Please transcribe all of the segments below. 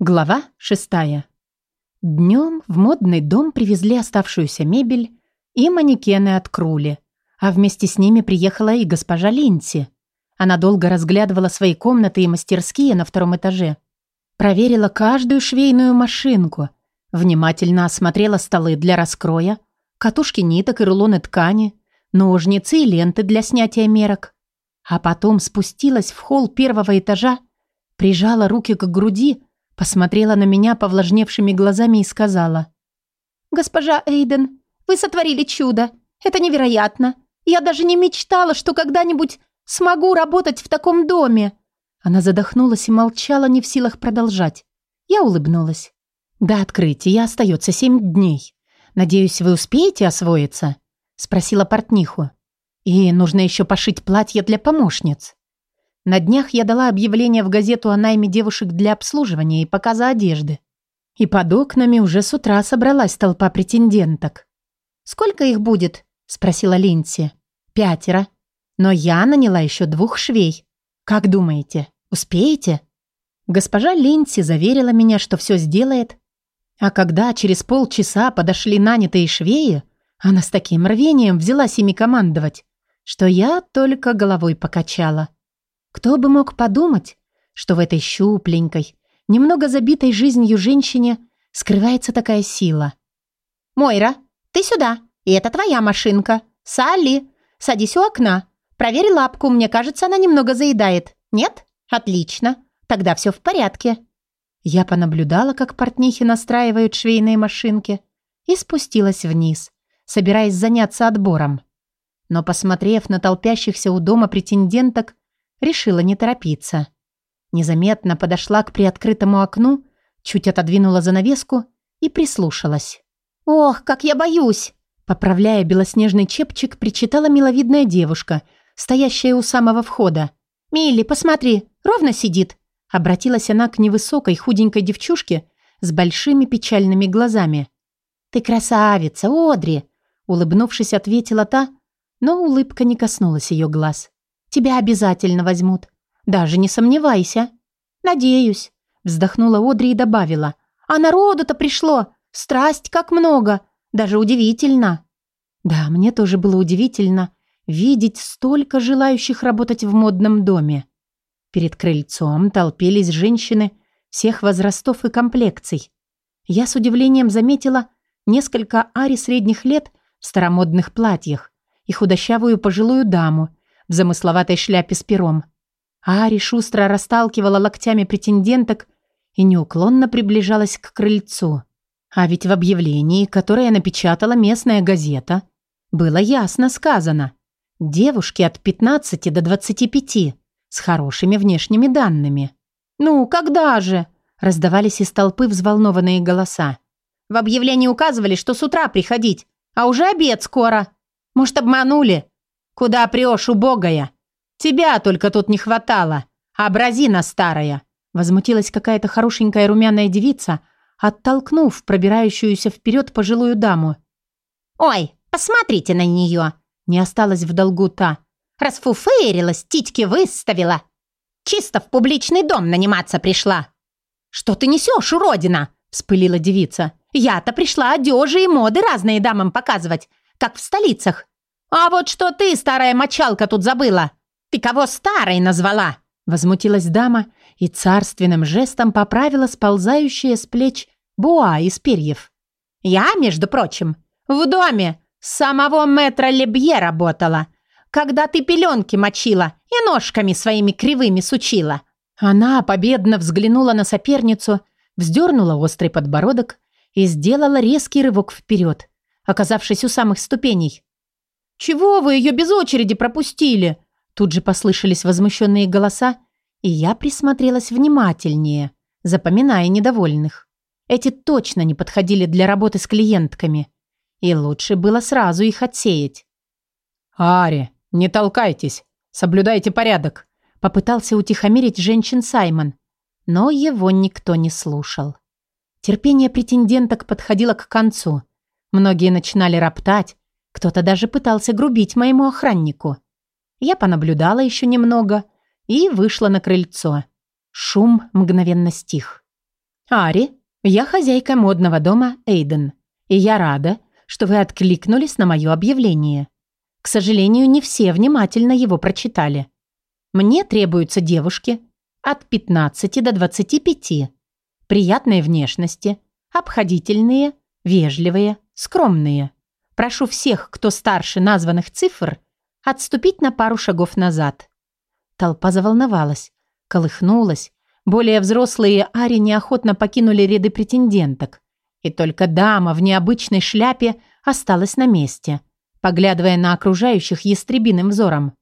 Глава шестая. Днем в модный дом привезли оставшуюся мебель и манекены от Крули, а вместе с ними приехала и госпожа Линси. Она долго разглядывала свои комнаты и мастерские на втором этаже. Проверила каждую швейную машинку, внимательно осмотрела столы для раскроя, катушки ниток и рулоны ткани, ножницы и ленты для снятия мерок. А потом спустилась в холл первого этажа, прижала руки к груди Посмотрела на меня повлажневшими глазами и сказала. «Госпожа Эйден, вы сотворили чудо. Это невероятно. Я даже не мечтала, что когда-нибудь смогу работать в таком доме». Она задохнулась и молчала, не в силах продолжать. Я улыбнулась. «До открытия остается семь дней. Надеюсь, вы успеете освоиться?» Спросила портниху. «И нужно еще пошить платье для помощниц». На днях я дала объявление в газету о найме девушек для обслуживания и показа одежды. И под окнами уже с утра собралась толпа претенденток. «Сколько их будет?» – спросила Линси. «Пятеро. Но я наняла еще двух швей. Как думаете, успеете?» Госпожа Линси заверила меня, что все сделает. А когда через полчаса подошли нанятые швеи, она с таким рвением взялась ими командовать, что я только головой покачала. Кто бы мог подумать, что в этой щупленькой, немного забитой жизнью женщине скрывается такая сила. «Мойра, ты сюда, и это твоя машинка. Салли, садись у окна. Проверь лапку, мне кажется, она немного заедает. Нет? Отлично. Тогда все в порядке». Я понаблюдала, как портнихи настраивают швейные машинки, и спустилась вниз, собираясь заняться отбором. Но, посмотрев на толпящихся у дома претенденток, решила не торопиться. Незаметно подошла к приоткрытому окну, чуть отодвинула занавеску и прислушалась. «Ох, как я боюсь!» Поправляя белоснежный чепчик, причитала миловидная девушка, стоящая у самого входа. «Милли, посмотри, ровно сидит!» Обратилась она к невысокой худенькой девчушке с большими печальными глазами. «Ты красавица, Одри!» Улыбнувшись, ответила та, но улыбка не коснулась ее глаз. Тебя обязательно возьмут. Даже не сомневайся. Надеюсь, вздохнула Одри и добавила. А народу-то пришло. Страсть как много. Даже удивительно. Да, мне тоже было удивительно видеть столько желающих работать в модном доме. Перед крыльцом толпились женщины всех возрастов и комплекций. Я с удивлением заметила несколько ари средних лет в старомодных платьях и худощавую пожилую даму, в замысловатой шляпе с пером. Ари шустро расталкивала локтями претенденток и неуклонно приближалась к крыльцу. А ведь в объявлении, которое напечатала местная газета, было ясно сказано. Девушки от 15 до 25 с хорошими внешними данными. «Ну, когда же?» – раздавались из толпы взволнованные голоса. «В объявлении указывали, что с утра приходить, а уже обед скоро. Может, обманули? «Куда прешь, убогая? Тебя только тут не хватало. Образина старая!» Возмутилась какая-то хорошенькая румяная девица, оттолкнув пробирающуюся вперед пожилую даму. «Ой, посмотрите на нее!» Не осталась в долгу та. «Расфуфырилась, титьки выставила. Чисто в публичный дом наниматься пришла». «Что ты несешь, уродина?» Вспылила девица. «Я-то пришла одежи и моды разные дамам показывать, как в столицах. «А вот что ты, старая мочалка, тут забыла? Ты кого старой назвала?» Возмутилась дама и царственным жестом поправила сползающие с плеч буа из перьев. «Я, между прочим, в доме самого мэтра Лебье работала, когда ты пеленки мочила и ножками своими кривыми сучила». Она победно взглянула на соперницу, вздернула острый подбородок и сделала резкий рывок вперед, оказавшись у самых ступеней. «Чего вы ее без очереди пропустили?» Тут же послышались возмущенные голоса, и я присмотрелась внимательнее, запоминая недовольных. Эти точно не подходили для работы с клиентками, и лучше было сразу их отсеять. «Ари, не толкайтесь, соблюдайте порядок», попытался утихомирить женщин Саймон, но его никто не слушал. Терпение претенденток подходило к концу. Многие начинали роптать, кто-то даже пытался грубить моему охраннику. Я понаблюдала еще немного и вышла на крыльцо. Шум мгновенно стих. Ари, я хозяйка модного дома Эйден, и я рада, что вы откликнулись на мое объявление. К сожалению, не все внимательно его прочитали. Мне требуются девушки от 15 до 25, приятной внешности, обходительные, вежливые, скромные. Прошу всех, кто старше названных цифр, отступить на пару шагов назад. Толпа заволновалась, колыхнулась. Более взрослые Ари неохотно покинули ряды претенденток. И только дама в необычной шляпе осталась на месте, поглядывая на окружающих ястребиным взором.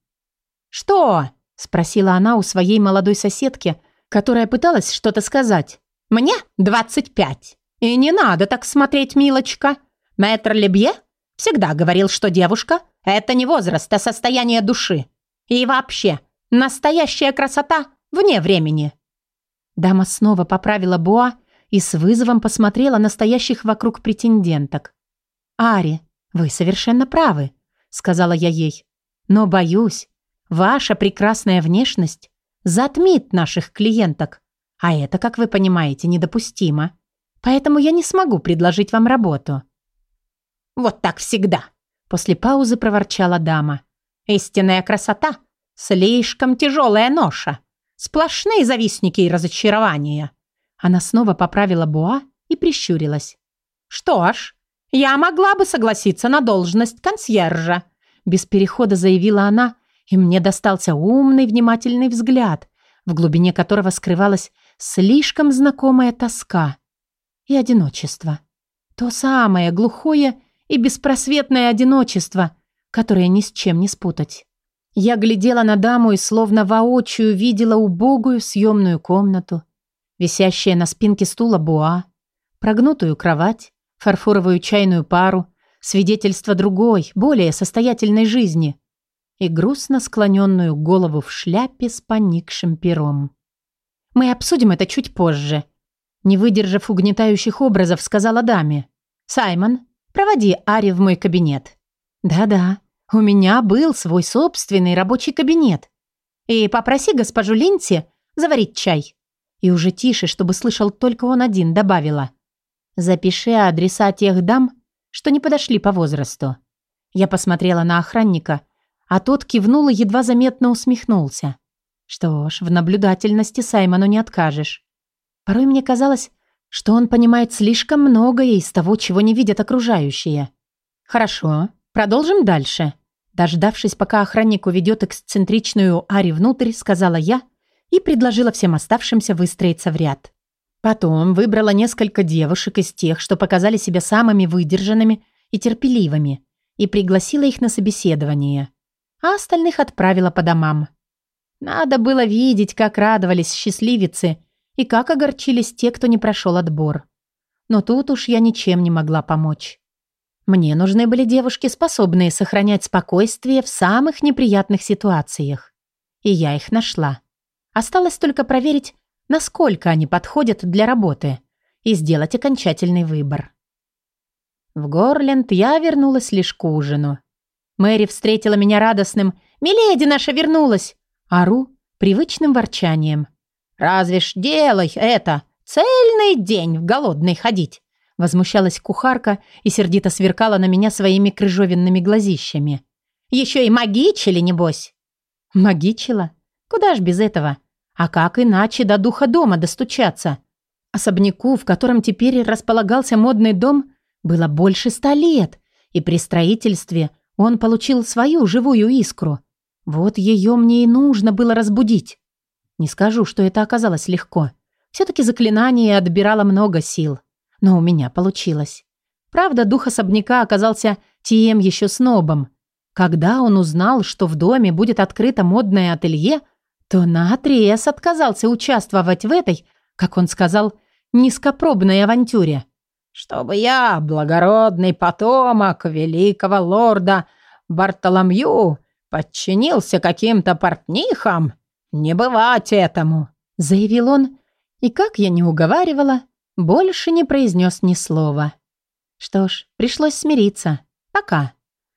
«Что?» – спросила она у своей молодой соседки, которая пыталась что-то сказать. «Мне двадцать пять. И не надо так смотреть, милочка. Мэтр Лебье всегда говорил, что девушка – это не возраст, а состояние души. И вообще, настоящая красота вне времени». Дама снова поправила Боа и с вызовом посмотрела на стоящих вокруг претенденток. «Ари, вы совершенно правы», — сказала я ей. «Но, боюсь, ваша прекрасная внешность затмит наших клиенток, а это, как вы понимаете, недопустимо. Поэтому я не смогу предложить вам работу». «Вот так всегда», — после паузы проворчала дама. «Истинная красота — слишком тяжелая ноша. Сплошные завистники и разочарования». Она снова поправила Буа и прищурилась. «Что ж, я могла бы согласиться на должность консьержа», без перехода заявила она, и мне достался умный, внимательный взгляд, в глубине которого скрывалась слишком знакомая тоска и одиночество. То самое глухое и беспросветное одиночество, которое ни с чем не спутать. Я глядела на даму и словно воочию видела убогую съемную комнату, висящая на спинке стула буа, прогнутую кровать, фарфоровую чайную пару, свидетельство другой, более состоятельной жизни и грустно склоненную голову в шляпе с поникшим пером. «Мы обсудим это чуть позже», не выдержав угнетающих образов, сказала даме. «Саймон, проводи Ари в мой кабинет». «Да-да, у меня был свой собственный рабочий кабинет. И попроси госпожу Линти заварить чай. И уже тише, чтобы слышал только он один, добавила. «Запиши адреса тех дам, что не подошли по возрасту». Я посмотрела на охранника, а тот кивнул и едва заметно усмехнулся. Что ж, в наблюдательности Саймону не откажешь. Порой мне казалось, что он понимает слишком многое из того, чего не видят окружающие. «Хорошо, продолжим дальше». Дождавшись, пока охранник уведет эксцентричную Ари внутрь, сказала я и предложила всем оставшимся выстроиться в ряд. Потом выбрала несколько девушек из тех, что показали себя самыми выдержанными и терпеливыми, и пригласила их на собеседование, а остальных отправила по домам. Надо было видеть, как радовались счастливицы и как огорчились те, кто не прошел отбор. Но тут уж я ничем не могла помочь. Мне нужны были девушки, способные сохранять спокойствие в самых неприятных ситуациях. И я их нашла. Осталось только проверить, насколько они подходят для работы, и сделать окончательный выбор. В Горленд я вернулась лишь к ужину. Мэри встретила меня радостным «Миледи наша вернулась!» Ару привычным ворчанием. «Разве ж делай это! Цельный день в голодный ходить!» Возмущалась кухарка и сердито сверкала на меня своими крыжовенными глазищами. «Еще и магичили, небось!» «Магичила? Куда ж без этого? А как иначе до духа дома достучаться? Особняку, в котором теперь располагался модный дом, было больше ста лет, и при строительстве он получил свою живую искру. Вот ее мне и нужно было разбудить. Не скажу, что это оказалось легко. Все-таки заклинание отбирало много сил. Но у меня получилось. Правда, дух особняка оказался тем еще снобом. Когда он узнал, что в доме будет открыто модное ателье, то наотрез отказался участвовать в этой, как он сказал, низкопробной авантюре. «Чтобы я, благородный потомок великого лорда Бартоломью, подчинился каким-то портнихам, не бывать этому», — заявил он, и, как я не уговаривала, больше не произнес ни слова. Что ж, пришлось смириться. Пока.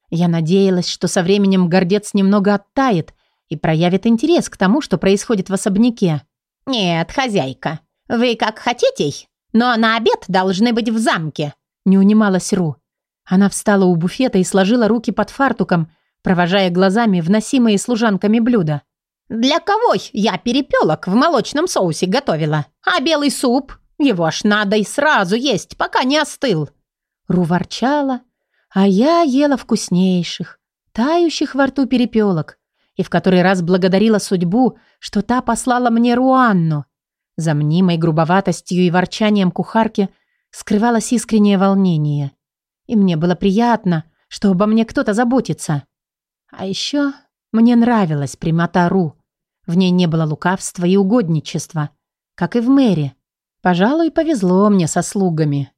Я надеялась, что со временем гордец немного оттает — и проявит интерес к тому, что происходит в особняке. «Нет, хозяйка, вы как хотите, Но на обед должны быть в замке», — не унималась Ру. Она встала у буфета и сложила руки под фартуком, провожая глазами вносимые служанками блюда. «Для кого я перепелок в молочном соусе готовила? А белый суп? Его аж надо и сразу есть, пока не остыл». Ру ворчала, а я ела вкуснейших, тающих во рту перепелок, и в который раз благодарила судьбу, что та послала мне Руанну. За мнимой грубоватостью и ворчанием кухарки скрывалось искреннее волнение. И мне было приятно, что обо мне кто-то заботится. А еще мне нравилась прямота Ру. В ней не было лукавства и угодничества, как и в мэре. Пожалуй, повезло мне со слугами.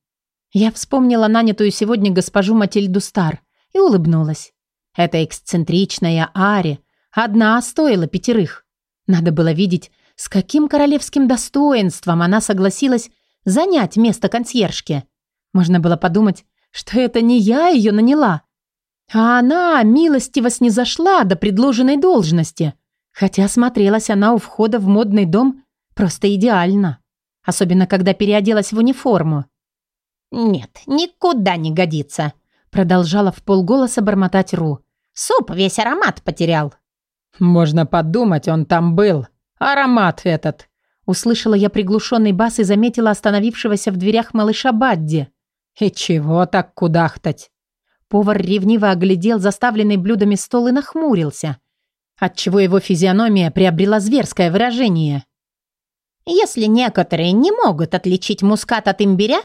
Я вспомнила нанятую сегодня госпожу Матильду Стар и улыбнулась. Эта эксцентричная Ари одна стоила пятерых. Надо было видеть, с каким королевским достоинством она согласилась занять место консьержки. Можно было подумать, что это не я ее наняла, а она милостиво снизошла до предложенной должности, хотя смотрелась она у входа в модный дом просто идеально, особенно когда переоделась в униформу. «Нет, никуда не годится», — продолжала в полголоса бормотать Ру. «Суп весь аромат потерял». «Можно подумать, он там был. Аромат этот», — услышала я приглушенный бас и заметила остановившегося в дверях малыша Бадди. «И чего так кудахтать?» Повар ревниво оглядел заставленный блюдами стол и нахмурился, отчего его физиономия приобрела зверское выражение. «Если некоторые не могут отличить мускат от имбиря,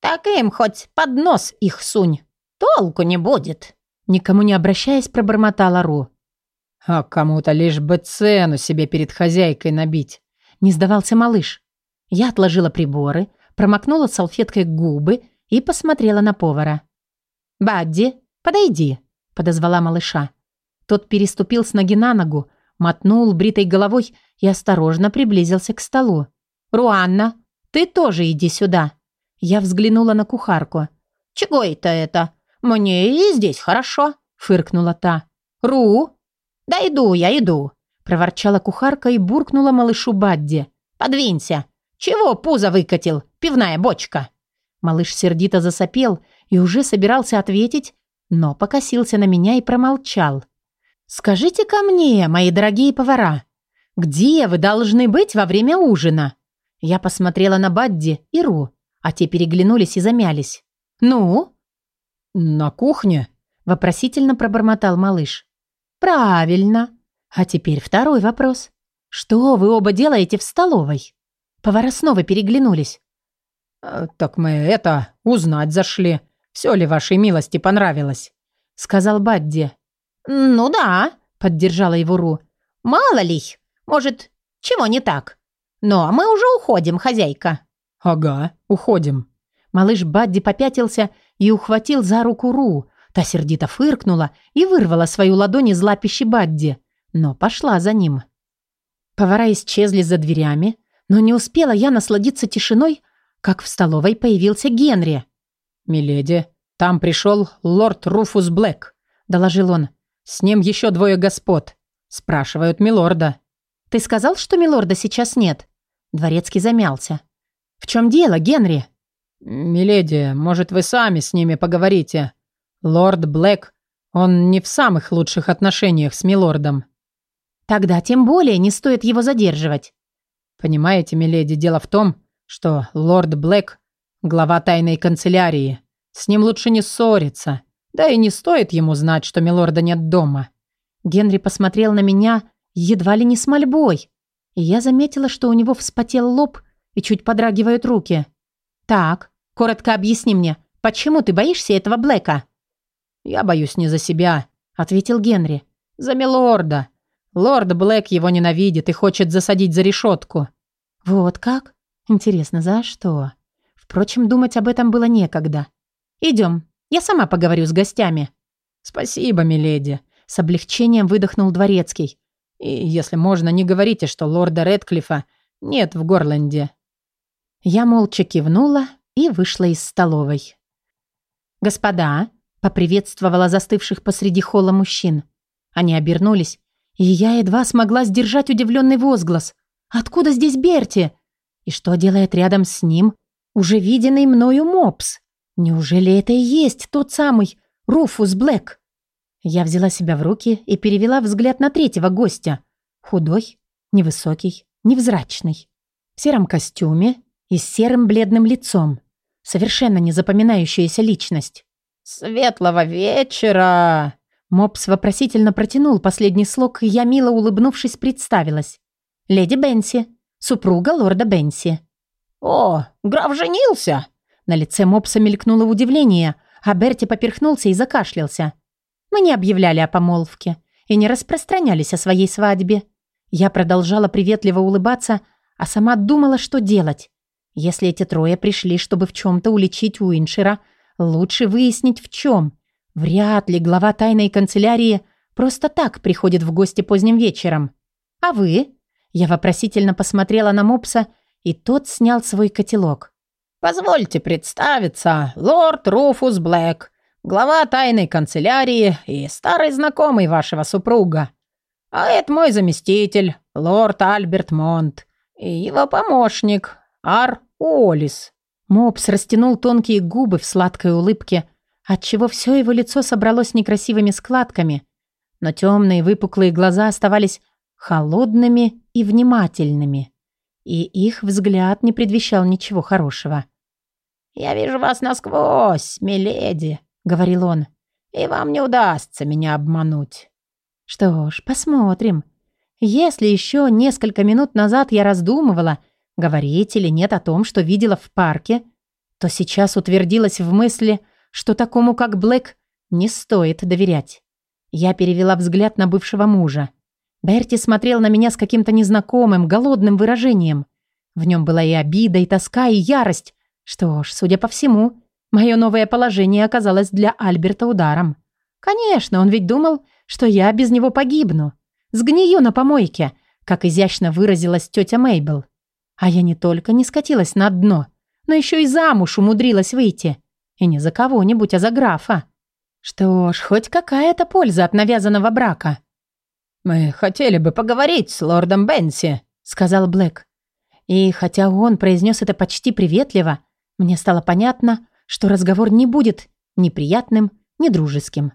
так им хоть под нос их сунь, толку не будет», никому не обращаясь, пробормотала Ру. «А кому-то лишь бы цену себе перед хозяйкой набить», не сдавался малыш. Я отложила приборы, промокнула салфеткой губы и посмотрела на повара. «Бадди, подойди», — подозвала малыша. Тот переступил с ноги на ногу, мотнул бритой головой и осторожно приблизился к столу. «Руанна, ты тоже иди сюда». Я взглянула на кухарку. «Чего это это? Мне и здесь хорошо», — фыркнула та. «Ру?» «Да иду я, иду», — проворчала кухарка и буркнула малышу Бадди. «Подвинься! Чего пузо выкатил? Пивная бочка!» Малыш сердито засопел и уже собирался ответить, но покосился на меня и промолчал. скажите ко мне, мои дорогие повара, где вы должны быть во время ужина?» Я посмотрела на Бадди и Ру, а те переглянулись и замялись. «Ну?» «На кухне?» – вопросительно пробормотал малыш. «Правильно. А теперь второй вопрос. Что вы оба делаете в столовой?» Повара снова переглянулись. «Э, «Так мы это, узнать зашли. Все ли вашей милости понравилось?» — сказал Бадди. «Ну да», — поддержала его Ру. «Мало ли, может, чего не так? Но мы уже уходим, хозяйка». «Ага, уходим». Малыш Бадди попятился и ухватил за руку Ру. Та сердито фыркнула и вырвала свою ладонь из лапищи Бадди, но пошла за ним. Повара исчезли за дверями, но не успела я насладиться тишиной, как в столовой появился Генри. «Миледи, там пришел лорд Руфус Блэк», — доложил он. «С ним еще двое господ. Спрашивают милорда». «Ты сказал, что милорда сейчас нет?» Дворецкий замялся. «В чем дело, Генри?» «Миледи, может, вы сами с ними поговорите? Лорд Блэк, он не в самых лучших отношениях с милордом». «Тогда тем более не стоит его задерживать». «Понимаете, миледи, дело в том, что лорд Блэк – глава тайной канцелярии. С ним лучше не ссориться. Да и не стоит ему знать, что милорда нет дома». Генри посмотрел на меня едва ли не с мольбой. И я заметила, что у него вспотел лоб и чуть подрагивают руки. «Так, коротко объясни мне, почему ты боишься этого Блэка?» «Я боюсь не за себя», — ответил Генри. «За милорда. Лорд Блэк его ненавидит и хочет засадить за решетку». «Вот как? Интересно, за что? Впрочем, думать об этом было некогда. Идем, я сама поговорю с гостями. Спасибо, миледи. С облегчением выдохнул дворецкий. И, если можно, не говорите, что лорда Редклифа нет в Горленде. Я молча кивнула и вышла из столовой. «Господа!» — поприветствовала застывших посреди холла мужчин. Они обернулись, и я едва смогла сдержать удивленный возглас. «Откуда здесь Берти?» И что делает рядом с ним Уже виденный мною мопс. Неужели это и есть тот самый Руфус Блэк? Я взяла себя в руки и перевела взгляд на третьего гостя. Худой, невысокий, невзрачный. В сером костюме и с серым бледным лицом. Совершенно незапоминающаяся личность. «Светлого вечера!» Мопс вопросительно протянул последний слог, и я, мило улыбнувшись, представилась. «Леди Бенси, супруга лорда Бенси». «О, граф женился!» На лице Мопса мелькнуло удивление, а Берти поперхнулся и закашлялся. Мы не объявляли о помолвке и не распространялись о своей свадьбе. Я продолжала приветливо улыбаться, а сама думала, что делать. Если эти трое пришли, чтобы в чем-то уличить Уиншера, лучше выяснить в чем. Вряд ли глава тайной канцелярии просто так приходит в гости поздним вечером. А вы? Я вопросительно посмотрела на Мопса, и тот снял свой котелок. «Позвольте представиться, лорд Руфус Блэк, глава тайной канцелярии и старый знакомый вашего супруга. А это мой заместитель, лорд Альберт Монт, и его помощник, Ар Уоллис». Мопс растянул тонкие губы в сладкой улыбке, отчего все его лицо собралось некрасивыми складками, но темные выпуклые глаза оставались холодными и внимательными, и их взгляд не предвещал ничего хорошего. «Я вижу вас насквозь, миледи», — говорил он, «и вам не удастся меня обмануть». Что ж, посмотрим. Если еще несколько минут назад я раздумывала, говорить или нет о том, что видела в парке, то сейчас утвердилась в мысли, что такому, как Блэк, не стоит доверять. Я перевела взгляд на бывшего мужа. Берти смотрел на меня с каким-то незнакомым, голодным выражением. В нем была и обида, и тоска, и ярость. Что ж, судя по всему, мое новое положение оказалось для Альберта ударом. Конечно, он ведь думал, что я без него погибну. Сгнию на помойке, как изящно выразилась тетя Мейбл. А я не только не скатилась на дно, но еще и замуж умудрилась выйти. И не за кого-нибудь, а за графа. Что ж, хоть какая-то польза от навязанного брака. «Мы хотели бы поговорить с лордом Бенси», — сказал Блэк. И хотя он произнес это почти приветливо, мне стало понятно, что разговор не будет ни приятным, ни дружеским.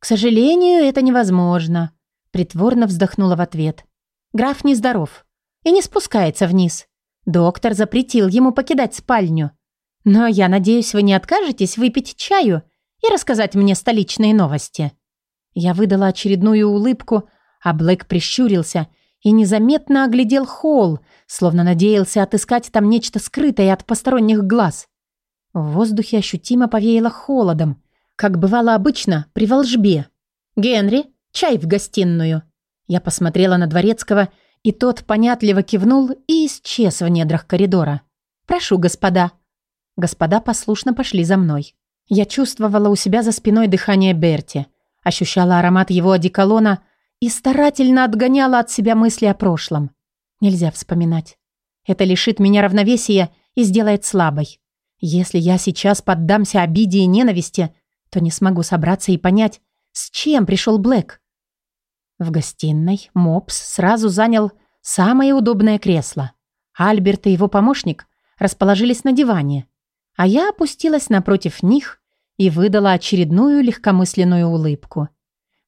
«К сожалению, это невозможно», — притворно вздохнула в ответ. «Граф нездоров и не спускается вниз. Доктор запретил ему покидать спальню. Но я надеюсь, вы не откажетесь выпить чаю и рассказать мне столичные новости». Я выдала очередную улыбку, а Блэк прищурился и незаметно оглядел холл, словно надеялся отыскать там нечто скрытое от посторонних глаз. В воздухе ощутимо повеяло холодом, как бывало обычно при волжбе. «Генри, чай в гостиную!» Я посмотрела на Дворецкого, и тот понятливо кивнул и исчез в недрах коридора. «Прошу, господа». Господа послушно пошли за мной. Я чувствовала у себя за спиной дыхание Берти, ощущала аромат его одеколона и старательно отгоняла от себя мысли о прошлом. Нельзя вспоминать. Это лишит меня равновесия и сделает слабой. Если я сейчас поддамся обиде и ненависти, то не смогу собраться и понять, с чем пришел Блэк. В гостиной Мопс сразу занял самое удобное кресло. Альберт и его помощник расположились на диване, а я опустилась напротив них и выдала очередную легкомысленную улыбку.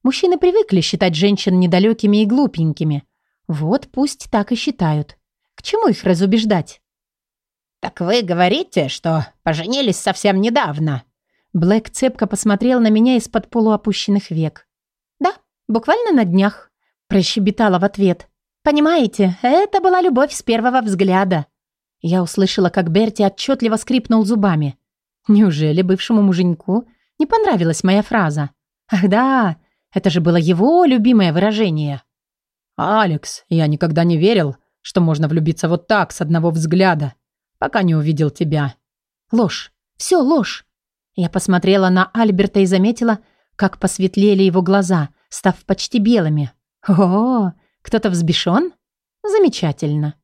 Мужчины привыкли считать женщин недалекими и глупенькими. Вот пусть так и считают. К чему их разубеждать? «Так вы говорите, что поженились совсем недавно?» Блэк цепко посмотрел на меня из-под полуопущенных век. «Да, буквально на днях», – прощебетала в ответ. «Понимаете, это была любовь с первого взгляда». Я услышала, как Берти отчетливо скрипнул зубами. Неужели бывшему муженьку не понравилась моя фраза? Ах да, это же было его любимое выражение. «Алекс, я никогда не верил, что можно влюбиться вот так, с одного взгляда, пока не увидел тебя». «Ложь. Все ложь». Я посмотрела на Альберта и заметила, как посветлели его глаза, став почти белыми. «О, кто-то взбешен? Замечательно».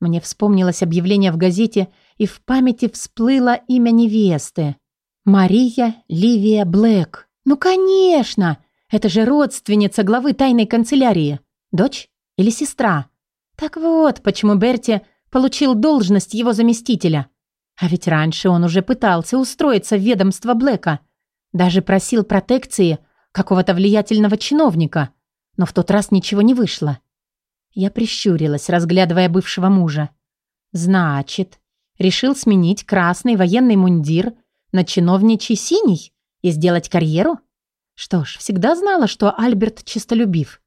Мне вспомнилось объявление в газете, и в памяти всплыло имя невесты. Мария Ливия Блэк. «Ну, конечно! Это же родственница главы тайной канцелярии. Дочь или сестра? Так вот, почему Берти получил должность его заместителя. А ведь раньше он уже пытался устроиться в ведомство Блэка. Даже просил протекции какого-то влиятельного чиновника. Но в тот раз ничего не вышло. Я прищурилась, разглядывая бывшего мужа. Значит, решил сменить красный военный мундир на чиновничий синий и сделать карьеру? Что ж, всегда знала, что Альберт чистолюбив.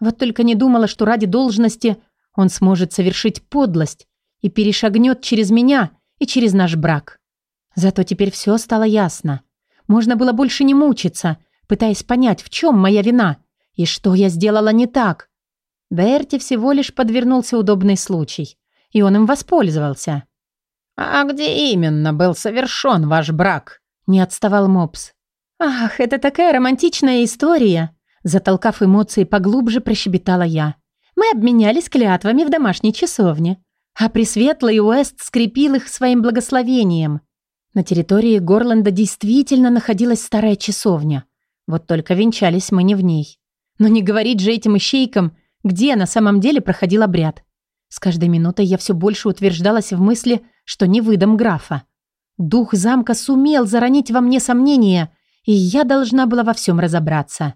Вот только не думала, что ради должности он сможет совершить подлость и перешагнет через меня и через наш брак. Зато теперь все стало ясно. Можно было больше не мучиться, пытаясь понять, в чем моя вина и что я сделала не так. Берти всего лишь подвернулся удобный случай, и он им воспользовался. «А где именно был совершен ваш брак?» – не отставал Мопс. «Ах, это такая романтичная история!» Затолкав эмоции поглубже, прощебетала я. «Мы обменялись клятвами в домашней часовне, а Пресветлый Уэст скрепил их своим благословением. На территории Горланда действительно находилась старая часовня. Вот только венчались мы не в ней. Но не говорить же этим ищейкам, где на самом деле проходил обряд. С каждой минутой я все больше утверждалась в мысли, что не выдам графа. Дух замка сумел заронить во мне сомнения, и я должна была во всем разобраться.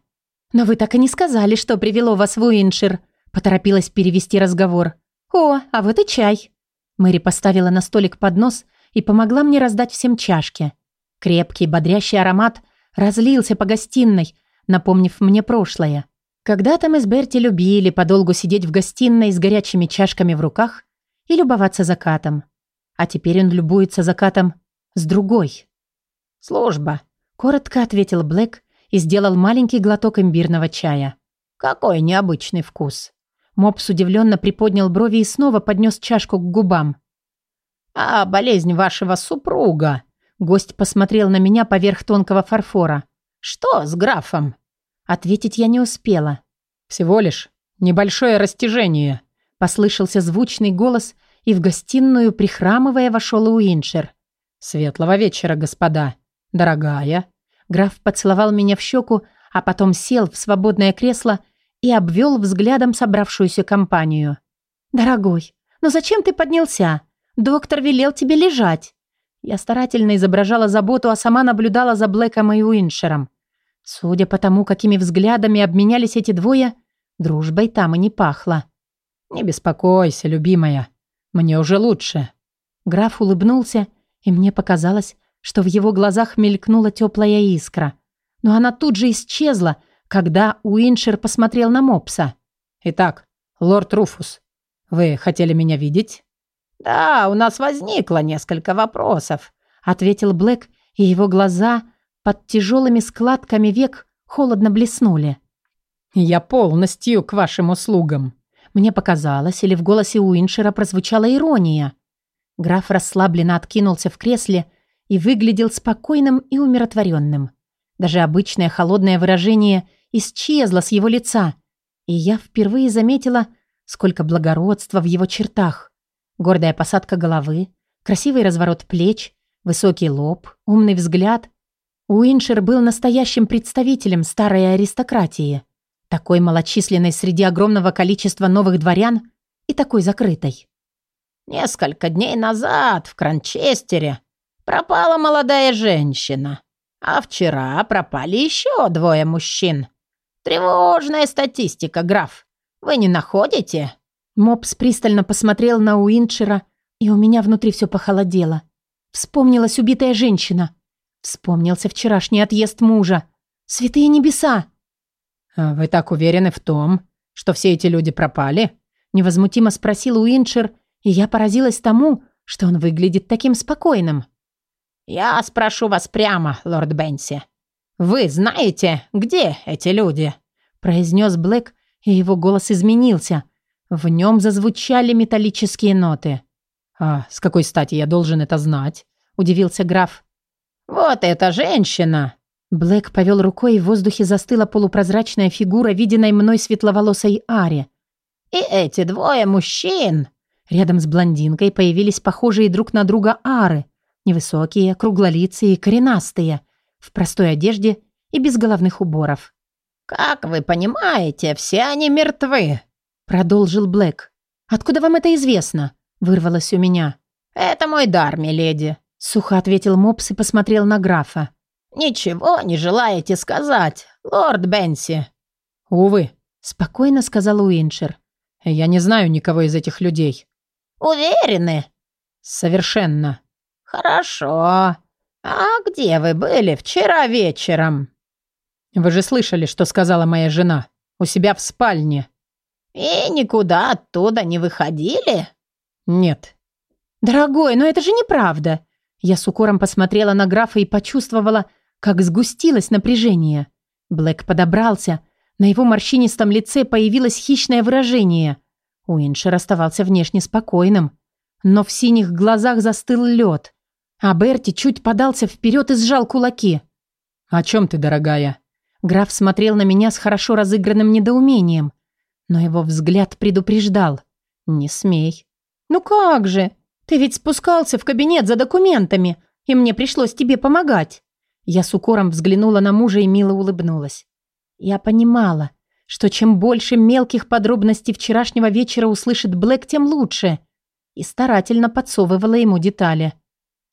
«Но вы так и не сказали, что привело вас в Уиншир», поторопилась перевести разговор. «О, а вот и чай». Мэри поставила на столик поднос и помогла мне раздать всем чашки. Крепкий, бодрящий аромат разлился по гостиной, напомнив мне прошлое. Когда-то мы с Берти любили подолгу сидеть в гостиной с горячими чашками в руках и любоваться закатом. А теперь он любуется закатом с другой. «Служба», — коротко ответил Блэк и сделал маленький глоток имбирного чая. «Какой необычный вкус». Мопс удивленно приподнял брови и снова поднес чашку к губам. «А болезнь вашего супруга?» Гость посмотрел на меня поверх тонкого фарфора. «Что с графом?» Ответить я не успела. «Всего лишь небольшое растяжение», — послышался звучный голос, и в гостиную, прихрамывая, вошел Уиншер. «Светлого вечера, господа. Дорогая». Граф поцеловал меня в щеку, а потом сел в свободное кресло и обвел взглядом собравшуюся компанию. «Дорогой, но зачем ты поднялся? Доктор велел тебе лежать». Я старательно изображала заботу, а сама наблюдала за Блэком и Уиншером. Судя по тому, какими взглядами обменялись эти двое, дружбой там и не пахло. «Не беспокойся, любимая. Мне уже лучше». Граф улыбнулся, и мне показалось, что в его глазах мелькнула теплая искра. Но она тут же исчезла, когда Уиншер посмотрел на Мопса. «Итак, лорд Руфус, вы хотели меня видеть?» «Да, у нас возникло несколько вопросов», — ответил Блэк, и его глаза под тяжелыми складками век холодно блеснули. «Я полностью к вашим услугам». Мне показалось, или в голосе Уиншера прозвучала ирония. Граф расслабленно откинулся в кресле и выглядел спокойным и умиротворенным. Даже обычное холодное выражение исчезло с его лица, и я впервые заметила, сколько благородства в его чертах. Гордая посадка головы, красивый разворот плеч, высокий лоб, умный взгляд. Уиншер был настоящим представителем старой аристократии, такой малочисленной среди огромного количества новых дворян и такой закрытой. «Несколько дней назад в Кранчестере пропала молодая женщина, а вчера пропали еще двое мужчин. Тревожная статистика, граф. Вы не находите?» Мопс пристально посмотрел на Уинчера, и у меня внутри все похолодело. Вспомнилась убитая женщина. Вспомнился вчерашний отъезд мужа. Святые небеса! «А «Вы так уверены в том, что все эти люди пропали?» Невозмутимо спросил Уинчер, и я поразилась тому, что он выглядит таким спокойным. «Я спрошу вас прямо, лорд Бенси. Вы знаете, где эти люди?» произнес Блэк, и его голос изменился – в нем зазвучали металлические ноты. «А с какой стати я должен это знать?» – удивился граф. «Вот эта женщина!» Блэк повел рукой, и в воздухе застыла полупрозрачная фигура, виденной мной светловолосой Ари. «И эти двое мужчин!» Рядом с блондинкой появились похожие друг на друга Ары. Невысокие, круглолицые, коренастые, в простой одежде и без головных уборов. «Как вы понимаете, все они мертвы!» Продолжил Блэк. «Откуда вам это известно?» Вырвалось у меня. «Это мой дар, миледи», — сухо ответил Мопс и посмотрел на графа. «Ничего не желаете сказать, лорд Бенси?» «Увы», — спокойно сказал Уиншер. «Я не знаю никого из этих людей». «Уверены?» «Совершенно». «Хорошо. А где вы были вчера вечером?» «Вы же слышали, что сказала моя жена. У себя в спальне». «И никуда оттуда не выходили?» «Нет». «Дорогой, но это же неправда». Я с укором посмотрела на графа и почувствовала, как сгустилось напряжение. Блэк подобрался. На его морщинистом лице появилось хищное выражение. Уиншер оставался внешне спокойным. Но в синих глазах застыл лед. А Берти чуть подался вперед и сжал кулаки. «О чем ты, дорогая?» Граф смотрел на меня с хорошо разыгранным недоумением. Но его взгляд предупреждал. «Не смей». «Ну как же? Ты ведь спускался в кабинет за документами, и мне пришлось тебе помогать». Я с укором взглянула на мужа и мило улыбнулась. Я понимала, что чем больше мелких подробностей вчерашнего вечера услышит Блэк, тем лучше. И старательно подсовывала ему детали.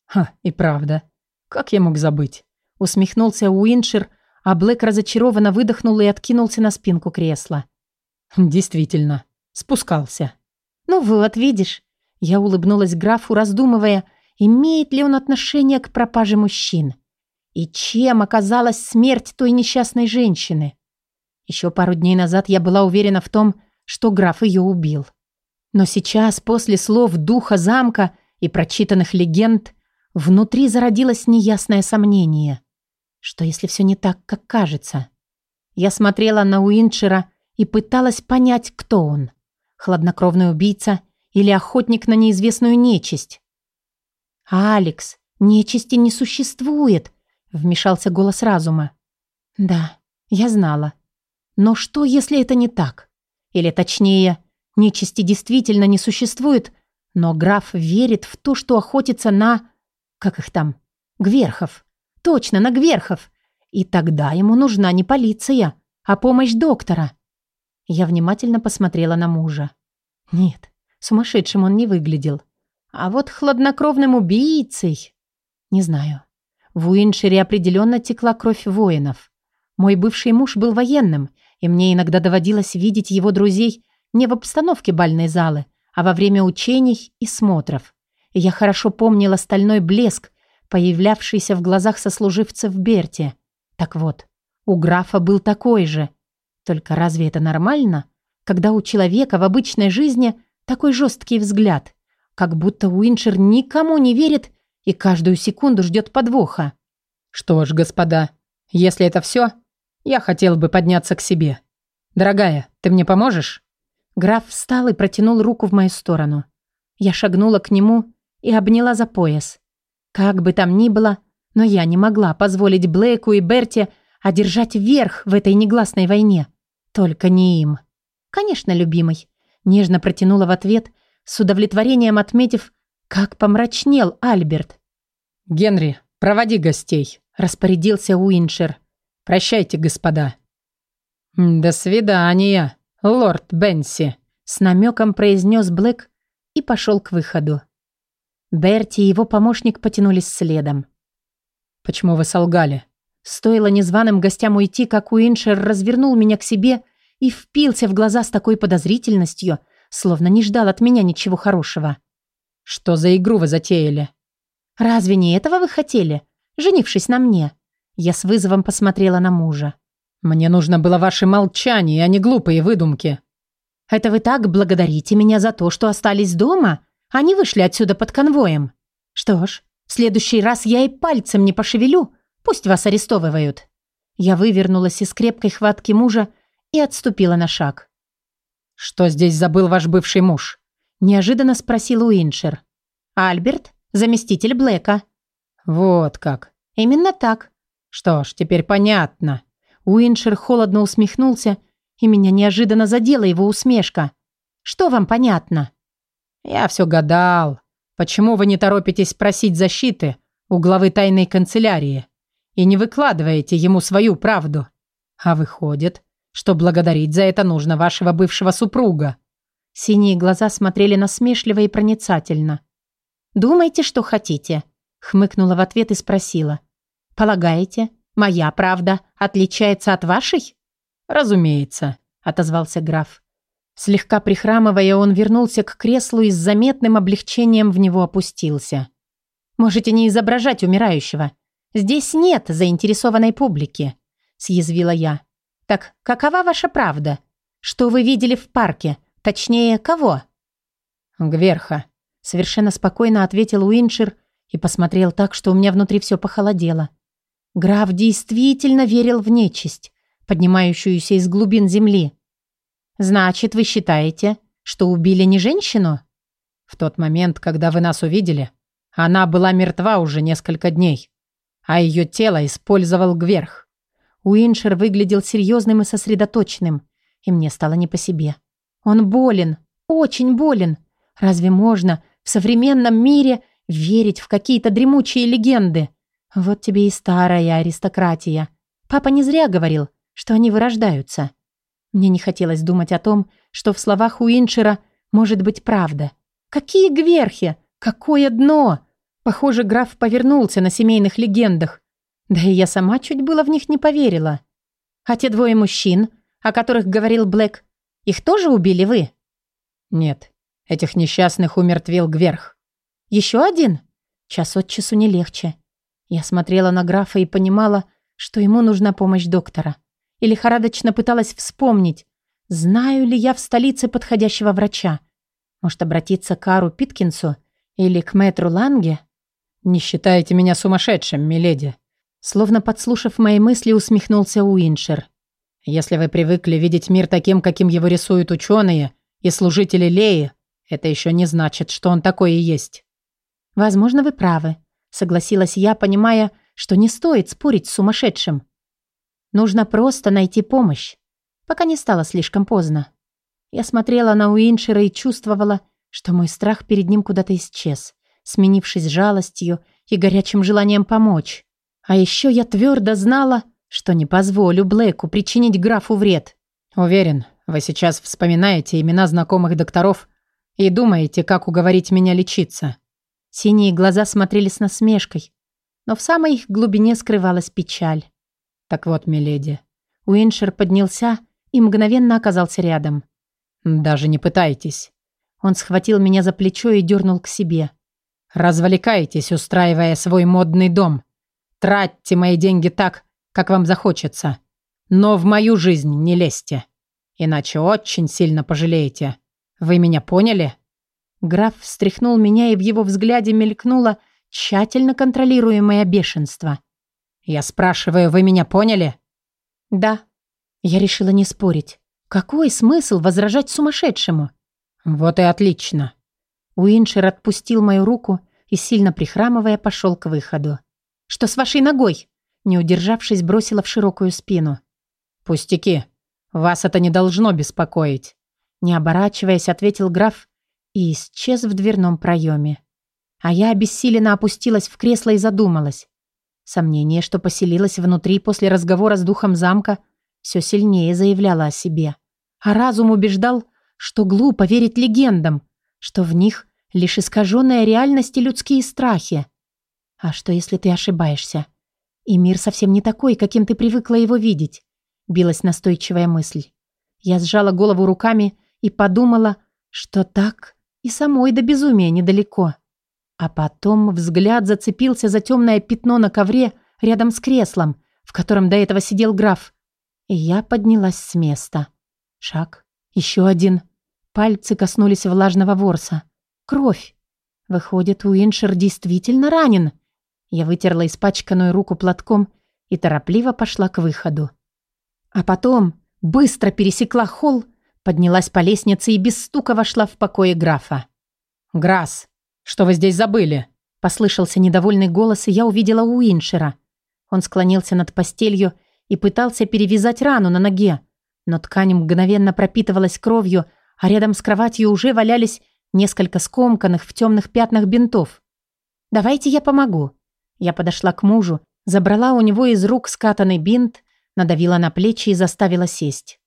«Ха, и правда. Как я мог забыть?» Усмехнулся Уиншир, а Блэк разочарованно выдохнул и откинулся на спинку кресла. «Действительно, спускался». «Ну вот, видишь». Я улыбнулась графу, раздумывая, имеет ли он отношение к пропаже мужчин. И чем оказалась смерть той несчастной женщины? Еще пару дней назад я была уверена в том, что граф ее убил. Но сейчас, после слов духа замка и прочитанных легенд, внутри зародилось неясное сомнение. Что если все не так, как кажется? Я смотрела на Уиншера и пыталась понять, кто он. Хладнокровный убийца или охотник на неизвестную нечисть? «Алекс, нечисти не существует», Вмешался голос разума. Да, я знала. Но что, если это не так? Или точнее, нечисти действительно не существует, но граф верит в то, что охотится на... Как их там? Гверхов. Точно, на Гверхов. И тогда ему нужна не полиция, а помощь доктора. Я внимательно посмотрела на мужа. Нет, сумасшедшим он не выглядел. А вот хладнокровным убийцей... Не знаю. В Уиншире определенно текла кровь воинов. Мой бывший муж был военным, и мне иногда доводилось видеть его друзей не в обстановке бальной залы, а во время учений и смотров. Я хорошо помнила стальной блеск, появлявшийся в глазах сослуживцев Берти. Так вот, у графа был такой же. Только разве это нормально, когда у человека в обычной жизни такой жесткий взгляд, как будто Уиншер никому не верит и каждую секунду ждет подвоха. Что ж, господа, если это все, я хотел бы подняться к себе. Дорогая, ты мне поможешь? Граф встал и протянул руку в мою сторону. Я шагнула к нему и обняла за пояс. Как бы там ни было, но я не могла позволить Блейку и Берти одержать верх в этой негласной войне. Только не им. Конечно, любимый. Нежно протянула в ответ, с удовлетворением отметив, как помрачнел Альберт. «Генри, проводи гостей», — распорядился Уиншер. «Прощайте, господа». «До свидания, лорд Бенси», — с намеком произнес Блэк и пошел к выходу. Берти и его помощник потянулись следом. «Почему вы солгали?» Стоило незваным гостям уйти, как Уиншер развернул меня к себе и впился в глаза с такой подозрительностью, словно не ждал от меня ничего хорошего. «Что за игру вы затеяли?» «Разве не этого вы хотели, женившись на мне?» Я с вызовом посмотрела на мужа. «Мне нужно было ваше молчание, а не глупые выдумки». «Это вы так благодарите меня за то, что остались дома, не вышли отсюда под конвоем? Что ж, в следующий раз я и пальцем не пошевелю, пусть вас арестовывают». Я вывернулась из крепкой хватки мужа и отступила на шаг. «Что здесь забыл ваш бывший муж?» Неожиданно спросил Уиншер. «Альберт, заместитель Блэка». «Вот как». «Именно так». «Что ж, теперь понятно». Уиншер холодно усмехнулся, и меня неожиданно задела его усмешка. «Что вам понятно?» «Я все гадал. Почему вы не торопитесь просить защиты у главы тайной канцелярии и не выкладываете ему свою правду? А выходит, что благодарить за это нужно вашего бывшего супруга». Синие глаза смотрели насмешливо и проницательно. Думайте, что хотите», — хмыкнула в ответ и спросила. «Полагаете, моя правда отличается от вашей?» «Разумеется», — отозвался граф. Слегка прихрамывая, он вернулся к креслу и с заметным облегчением в него опустился. «Можете не изображать умирающего. Здесь нет заинтересованной публики», — съязвила я. «Так какова ваша правда? Что вы видели в парке? Точнее, кого?» «Гверха», — совершенно спокойно ответил Уиншир и посмотрел так, что у меня внутри все похолодело. Граф действительно верил в нечисть, поднимающуюся из глубин земли. «Значит, вы считаете, что убили не женщину?» «В тот момент, когда вы нас увидели, она была мертва уже несколько дней, а ее тело использовал Гверх». Уиншер выглядел серьезным и сосредоточенным, и мне стало не по себе. «Он болен, очень болен. Разве можно в современном мире верить в какие-то дремучие легенды? Вот тебе и старая аристократия. Папа не зря говорил, что они вырождаются. Мне не хотелось думать о том, что в словах Уиншера может быть правда. Какие гверхи! Какое дно! Похоже, граф повернулся на семейных легендах. Да и я сама чуть было в них не поверила. А те двое мужчин, о которых говорил Блэк, их тоже убили вы? Нет, этих несчастных умертвил Гверх. Еще один? Час от часу не легче. Я смотрела на графа и понимала, что ему нужна помощь доктора и лихорадочно пыталась вспомнить, знаю ли я в столице подходящего врача. Может, обратиться к Ару Питкинсу или к мэтру Ланге? «Не считайте меня сумасшедшим, миледи!» Словно подслушав мои мысли, усмехнулся Уиншер. «Если вы привыкли видеть мир таким, каким его рисуют ученые и служители Леи, это еще не значит, что он такой и есть». «Возможно, вы правы», — согласилась я, понимая, что не стоит спорить с сумасшедшим. Нужно просто найти помощь, пока не стало слишком поздно. Я смотрела на Уиншера и чувствовала, что мой страх перед ним куда-то исчез, сменившись жалостью и горячим желанием помочь. А еще я твердо знала, что не позволю Блэку причинить графу вред. Уверен, вы сейчас вспоминаете имена знакомых докторов и думаете, как уговорить меня лечиться. Синие глаза смотрели с насмешкой, но в самой их глубине скрывалась печаль. Так вот, миледи. Уиншер поднялся и мгновенно оказался рядом. Даже не пытайтесь. Он схватил меня за плечо и дернул к себе. Развлекайтесь, устраивая свой модный дом. Тратьте мои деньги так, как вам захочется. Но в мою жизнь не лезьте. Иначе очень сильно пожалеете. Вы меня поняли?» Граф встряхнул меня, и в его взгляде мелькнуло тщательно контролируемое бешенство. «Я спрашиваю, вы меня поняли?» «Да». Я решила не спорить. Какой смысл возражать сумасшедшему? «Вот и отлично». Уиншер отпустил мою руку и, сильно прихрамывая, пошел к выходу. «Что с вашей ногой?» Не удержавшись, бросила в широкую спину. «Пустяки. Вас это не должно беспокоить». Не оборачиваясь, ответил граф и исчез в дверном проеме. А я обессиленно опустилась в кресло и задумалась. Сомнение, что поселилось внутри после разговора с духом замка, все сильнее заявляло о себе. А разум убеждал, что глупо верить легендам, что в них лишь искаженная реальность и людские страхи. А что, если ты ошибаешься? И мир совсем не такой, каким ты привыкла его видеть, билась настойчивая мысль. Я сжала голову руками и подумала, что так и самой до безумия недалеко. А потом взгляд зацепился за темное пятно на ковре рядом с креслом, в котором до этого сидел граф. И я поднялась с места. Шаг. Еще один. Пальцы коснулись влажного ворса. Кровь. Выходит, Уиншер действительно ранен. Я вытерла испачканную руку платком и торопливо пошла к выходу. А потом быстро пересекла холл, поднялась по лестнице и без стука вошла в покое графа. «Грасс, «Что вы здесь забыли?» Послышался недовольный голос, и я увидела Уиншера. Он склонился над постелью и пытался перевязать рану на ноге. Но ткань мгновенно пропитывалась кровью, а рядом с кроватью уже валялись несколько скомканных в темных пятнах бинтов. «Давайте я помогу». Я подошла к мужу, забрала у него из рук скатанный бинт, надавила на плечи и заставила сесть.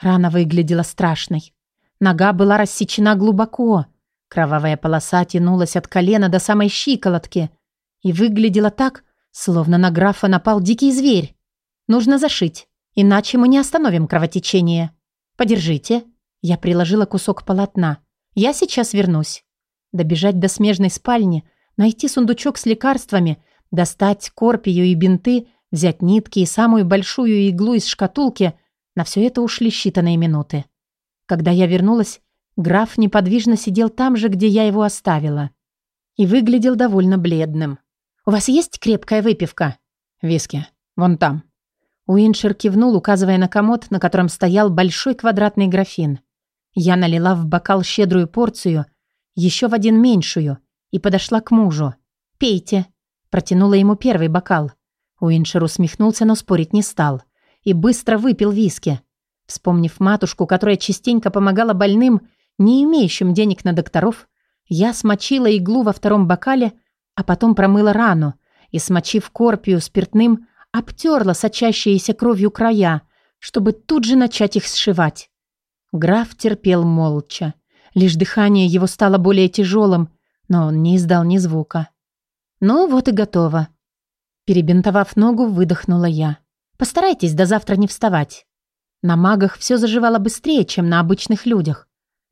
Рана выглядела страшной. Нога была рассечена глубоко, Кровавая полоса тянулась от колена до самой щиколотки и выглядела так, словно на графа напал дикий зверь. Нужно зашить, иначе мы не остановим кровотечение. Подержите. Я приложила кусок полотна. Я сейчас вернусь. Добежать до смежной спальни, найти сундучок с лекарствами, достать корпию и бинты, взять нитки и самую большую иглу из шкатулки. На все это ушли считанные минуты. Когда я вернулась, граф неподвижно сидел там же, где я его оставила. И выглядел довольно бледным. «У вас есть крепкая выпивка?» «Виски. Вон там». Уиншер кивнул, указывая на комод, на котором стоял большой квадратный графин. Я налила в бокал щедрую порцию, еще в один меньшую, и подошла к мужу. «Пейте». Протянула ему первый бокал. Уиншер усмехнулся, но спорить не стал. И быстро выпил виски. Вспомнив матушку, которая частенько помогала больным, не имеющим денег на докторов, я смочила иглу во втором бокале, а потом промыла рану и, смочив корпию спиртным, обтерла сочащиеся кровью края, чтобы тут же начать их сшивать. Граф терпел молча. Лишь дыхание его стало более тяжелым, но он не издал ни звука. «Ну вот и готово». Перебинтовав ногу, выдохнула я. «Постарайтесь до завтра не вставать». На магах все заживало быстрее, чем на обычных людях.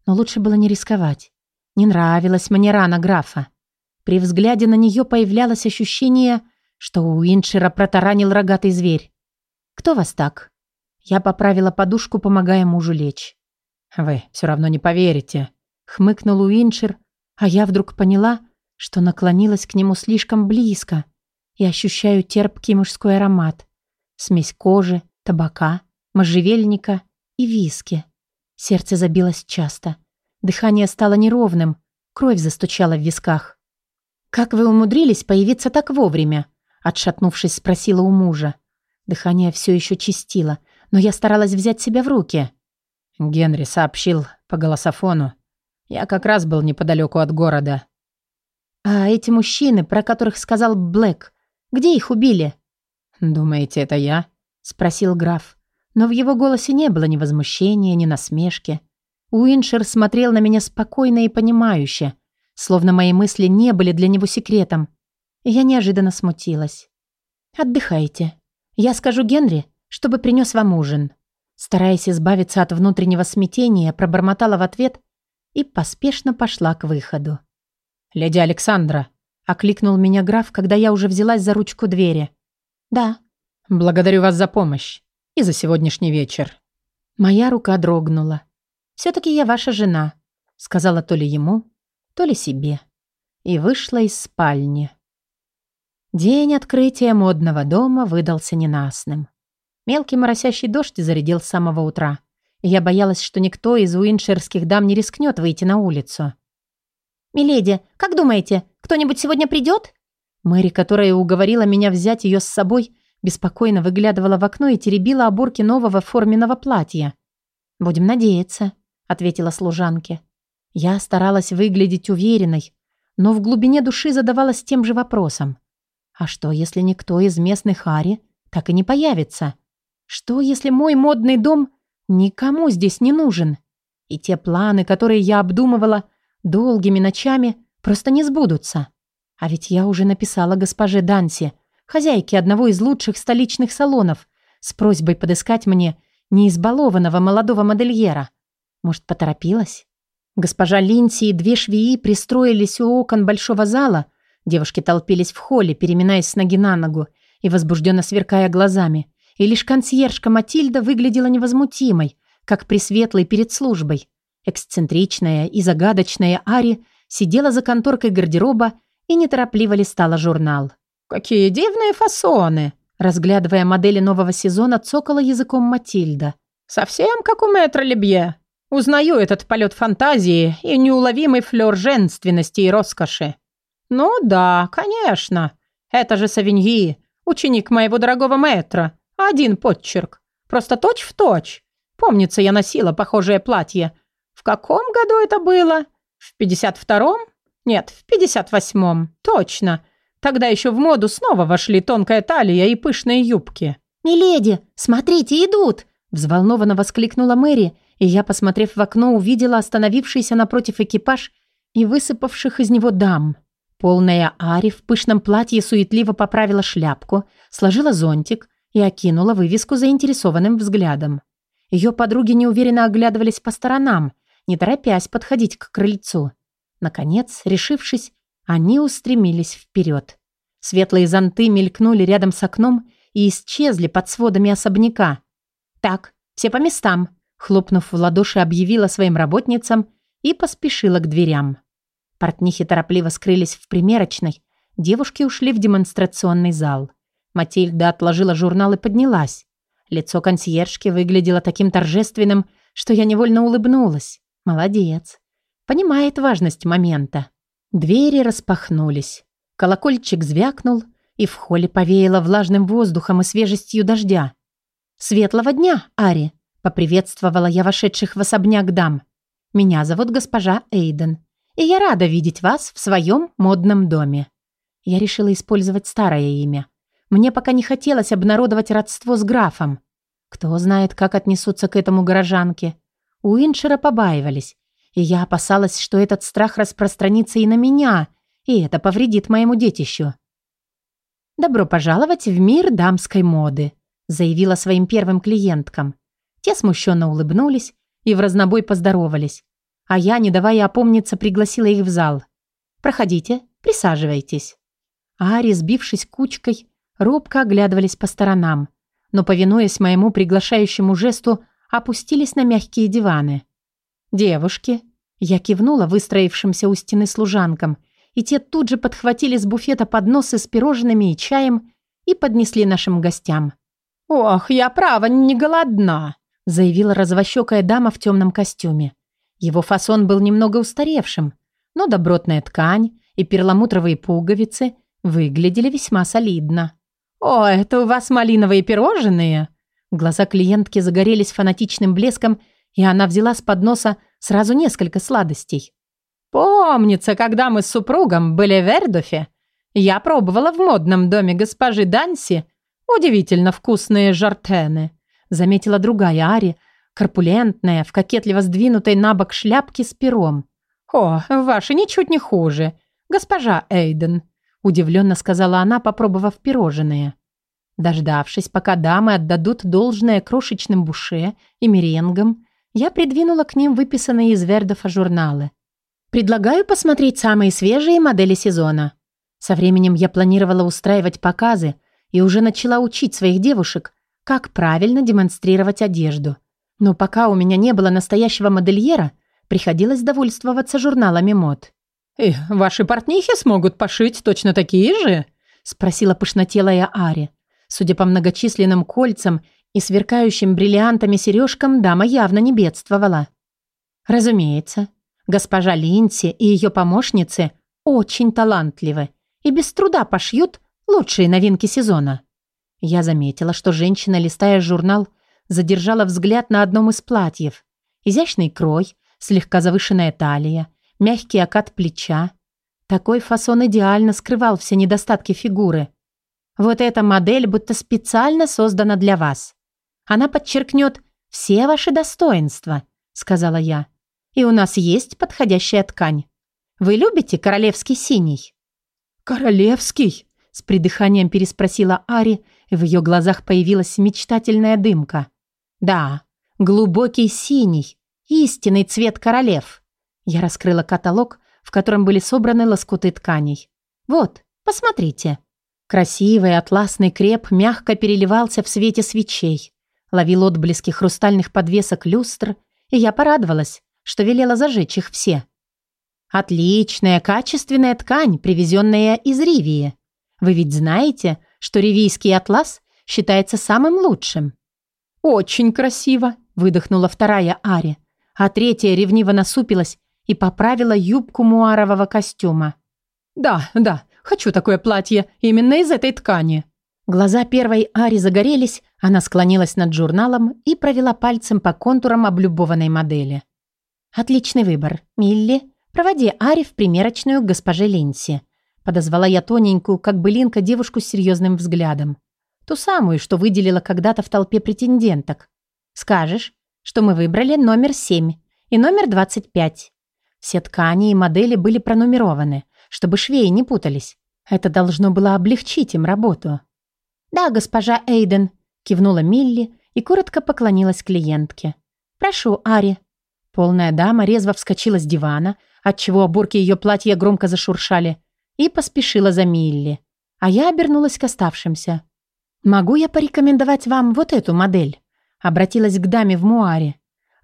Но лучше было не рисковать. Не нравилась мне рана графа. При взгляде на нее появлялось ощущение, что у Иншера протаранил рогатый зверь. «Кто вас так?» Я поправила подушку, помогая мужу лечь. «Вы все равно не поверите», — хмыкнул Уиншер, а я вдруг поняла, что наклонилась к нему слишком близко и ощущаю терпкий мужской аромат. Смесь кожи, табака, можжевельника и виски. Сердце забилось часто. Дыхание стало неровным, кровь застучала в висках. «Как вы умудрились появиться так вовремя?» Отшатнувшись, спросила у мужа. Дыхание все еще чистило, но я старалась взять себя в руки. Генри сообщил по голософону. Я как раз был неподалеку от города. «А эти мужчины, про которых сказал Блэк, где их убили?» «Думаете, это я?» — спросил граф. Но в его голосе не было ни возмущения, ни насмешки. Уиншер смотрел на меня спокойно и понимающе — Словно мои мысли не были для него секретом. я неожиданно смутилась. «Отдыхайте. Я скажу Генри, чтобы принес вам ужин». Стараясь избавиться от внутреннего смятения, пробормотала в ответ и поспешно пошла к выходу. «Леди Александра», — окликнул меня граф, когда я уже взялась за ручку двери. «Да». «Благодарю вас за помощь и за сегодняшний вечер». Моя рука дрогнула. «Все-таки я ваша жена», — сказала то ли ему, то ли себе. И вышла из спальни. День открытия модного дома выдался ненастным. Мелкий моросящий дождь зарядил с самого утра. Я боялась, что никто из уиншерских дам не рискнет выйти на улицу. «Миледи, как думаете, кто-нибудь сегодня придет?» Мэри, которая уговорила меня взять ее с собой, беспокойно выглядывала в окно и теребила оборки нового форменного платья. «Будем надеяться», — ответила служанке. Я старалась выглядеть уверенной, но в глубине души задавалась тем же вопросом. А что, если никто из местных Ари так и не появится? Что, если мой модный дом никому здесь не нужен? И те планы, которые я обдумывала долгими ночами, просто не сбудутся. А ведь я уже написала госпоже Данси, хозяйке одного из лучших столичных салонов, с просьбой подыскать мне неизбалованного молодого модельера. Может, поторопилась? Госпожа Линси и две швеи пристроились у окон большого зала. Девушки толпились в холле, переминаясь с ноги на ногу и возбужденно сверкая глазами. И лишь консьержка Матильда выглядела невозмутимой, как пресветлой перед службой. Эксцентричная и загадочная Ари сидела за конторкой гардероба и неторопливо листала журнал. «Какие дивные фасоны!» Разглядывая модели нового сезона, цокала языком Матильда. «Совсем как у мэтра Лебье. Узнаю этот полет фантазии и неуловимый флёр женственности и роскоши. Ну да, конечно. Это же Савиньи, ученик моего дорогого мэтра. Один подчерк. Просто точь в точь. Помнится, я носила похожее платье. В каком году это было? В 52-м? Нет, в 58-м. Точно. Тогда еще в моду снова вошли тонкая талия и пышные юбки. «Миледи, смотрите, идут!» Взволнованно воскликнула Мэри, и я, посмотрев в окно, увидела остановившийся напротив экипаж и высыпавших из него дам. Полная Ари в пышном платье суетливо поправила шляпку, сложила зонтик и окинула вывеску заинтересованным взглядом. Ее подруги неуверенно оглядывались по сторонам, не торопясь подходить к крыльцу. Наконец, решившись, они устремились вперед. Светлые зонты мелькнули рядом с окном и исчезли под сводами особняка. «Так, все по местам», — хлопнув в ладоши, объявила своим работницам и поспешила к дверям. Портнихи торопливо скрылись в примерочной, девушки ушли в демонстрационный зал. Матильда отложила журнал и поднялась. Лицо консьержки выглядело таким торжественным, что я невольно улыбнулась. Молодец. Понимает важность момента. Двери распахнулись. Колокольчик звякнул, и в холле повеяло влажным воздухом и свежестью дождя. «Светлого дня, Ари!» — поприветствовала я вошедших в особняк дам. «Меня зовут госпожа Эйден, и я рада видеть вас в своем модном доме». Я решила использовать старое имя. Мне пока не хотелось обнародовать родство с графом. Кто знает, как отнесутся к этому горожанки. У Иншера побаивались, и я опасалась, что этот страх распространится и на меня, и это повредит моему детищу. «Добро пожаловать в мир дамской моды», заявила своим первым клиенткам. Те смущенно улыбнулись и в разнобой поздоровались, а я, не давая опомниться, пригласила их в зал. «Проходите, присаживайтесь». Ари, сбившись кучкой, робко оглядывались по сторонам, но, повинуясь моему приглашающему жесту, опустились на мягкие диваны. «Девушки!» Я кивнула выстроившимся у стены служанкам, и те тут же подхватили с буфета подносы с пирожными и чаем и поднесли нашим гостям. «Ох, я право не голодна!» заявила развощекая дама в темном костюме. Его фасон был немного устаревшим, но добротная ткань и перламутровые пуговицы выглядели весьма солидно. «О, это у вас малиновые пирожные?» Глаза клиентки загорелись фанатичным блеском, и она взяла с подноса сразу несколько сладостей. «Помнится, когда мы с супругом были в Эрдофе, я пробовала в модном доме госпожи Данси удивительно вкусные жартены», заметила другая Ари, корпулентная, в кокетливо сдвинутой на бок шляпке с пером. «О, ваши ничуть не хуже, госпожа Эйден», удивленно сказала она, попробовав пирожные. Дождавшись, пока дамы отдадут должное крошечным буше и меренгам, я придвинула к ним выписанные из Вердофа журналы. Предлагаю посмотреть самые свежие модели сезона. Со временем я планировала устраивать показы и уже начала учить своих девушек, как правильно демонстрировать одежду. Но пока у меня не было настоящего модельера, приходилось довольствоваться журналами мод. «И ваши портнихи смогут пошить точно такие же?» — спросила пышнотелая Ари. Судя по многочисленным кольцам и сверкающим бриллиантами сережкам, дама явно не бедствовала. Разумеется, госпожа Линси и ее помощницы очень талантливы и без труда пошьют лучшие новинки сезона. Я заметила, что женщина, листая журнал, задержала взгляд на одном из платьев. Изящный крой, слегка завышенная талия, мягкий окат плеча. Такой фасон идеально скрывал все недостатки фигуры. Вот эта модель будто специально создана для вас. Она подчеркнет все ваши достоинства, сказала я. И у нас есть подходящая ткань. Вы любите королевский синий? Королевский? С придыханием переспросила Ари, и в ее глазах появилась мечтательная дымка. Да, глубокий синий, истинный цвет королев. Я раскрыла каталог, в котором были собраны лоскуты тканей. Вот, посмотрите. Красивый атласный креп мягко переливался в свете свечей, ловил отблески хрустальных подвесок люстр, и я порадовалась, что велела зажечь их все. Отличная, качественная ткань, привезенная из Ривии. Вы ведь знаете, что ривийский атлас считается самым лучшим. Очень красиво, выдохнула вторая Ари, а третья ревниво насупилась и поправила юбку муарового костюма. «Да, да, хочу такое платье именно из этой ткани». Глаза первой Ари загорелись, она склонилась над журналом и провела пальцем по контурам облюбованной модели. «Отличный выбор. Милли, проводи Ари в примерочную к госпоже Линси». Подозвала я тоненькую, как былинка, девушку с серьезным взглядом. Ту самую, что выделила когда-то в толпе претенденток. «Скажешь, что мы выбрали номер семь и номер двадцать пять. Все ткани и модели были пронумерованы, чтобы швеи не путались. Это должно было облегчить им работу. «Да, госпожа Эйден», — кивнула Милли и коротко поклонилась клиентке. «Прошу, Ари». Полная дама резво вскочила с дивана, отчего оборки ее платья громко зашуршали, и поспешила за Милли. А я обернулась к оставшимся. «Могу я порекомендовать вам вот эту модель?» Обратилась к даме в муаре.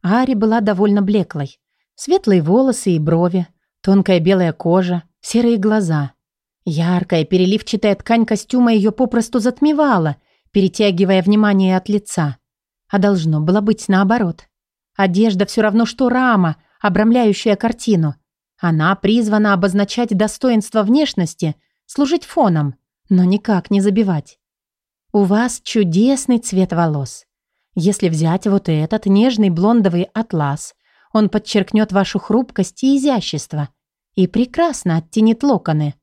Ари была довольно блеклой. Светлые волосы и брови, тонкая белая кожа, серые глаза. Яркая переливчатая ткань костюма ее попросту затмевала, перетягивая внимание от лица. А должно было быть наоборот. Одежда все равно, что рама, обрамляющая картину. Она призвана обозначать достоинство внешности, служить фоном, но никак не забивать. У вас чудесный цвет волос. Если взять вот этот нежный блондовый атлас, он подчеркнет вашу хрупкость и изящество и прекрасно оттенит локоны.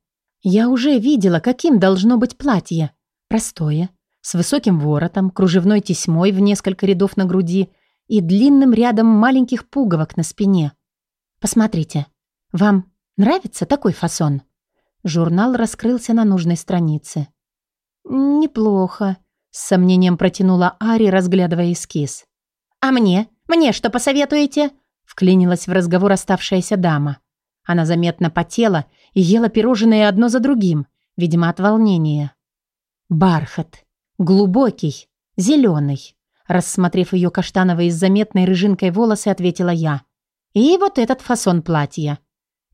Я уже видела, каким должно быть платье. Простое, с высоким воротом, кружевной тесьмой в несколько рядов на груди и длинным рядом маленьких пуговок на спине. Посмотрите, вам нравится такой фасон? Журнал раскрылся на нужной странице. Неплохо, с сомнением протянула Ари, разглядывая эскиз. «А мне? Мне что посоветуете?» Вклинилась в разговор оставшаяся дама. Она заметно потела и ела пирожные одно за другим, видимо, от волнения. Бархат. Глубокий, зеленый. Рассмотрев ее каштановые с заметной рыжинкой волосы, ответила я. И вот этот фасон платья.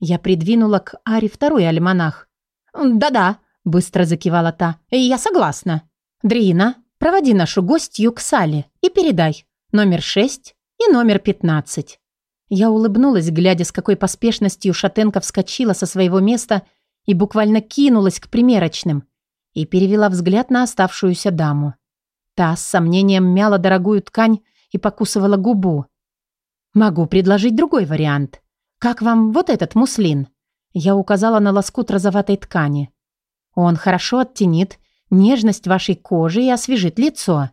Я придвинула к Аре второй альманах. «Да-да», — быстро закивала та. «Я согласна». «Дрина, проводи нашу гостью к Сале и передай. Номер шесть и номер пятнадцать». Я улыбнулась, глядя, с какой поспешностью Шатенко вскочила со своего места и буквально кинулась к примерочным и перевела взгляд на оставшуюся даму. Та с сомнением мяла дорогую ткань и покусывала губу. «Могу предложить другой вариант. Как вам вот этот муслин?» Я указала на лоскут розоватой ткани. «Он хорошо оттенит нежность вашей кожи и освежит лицо.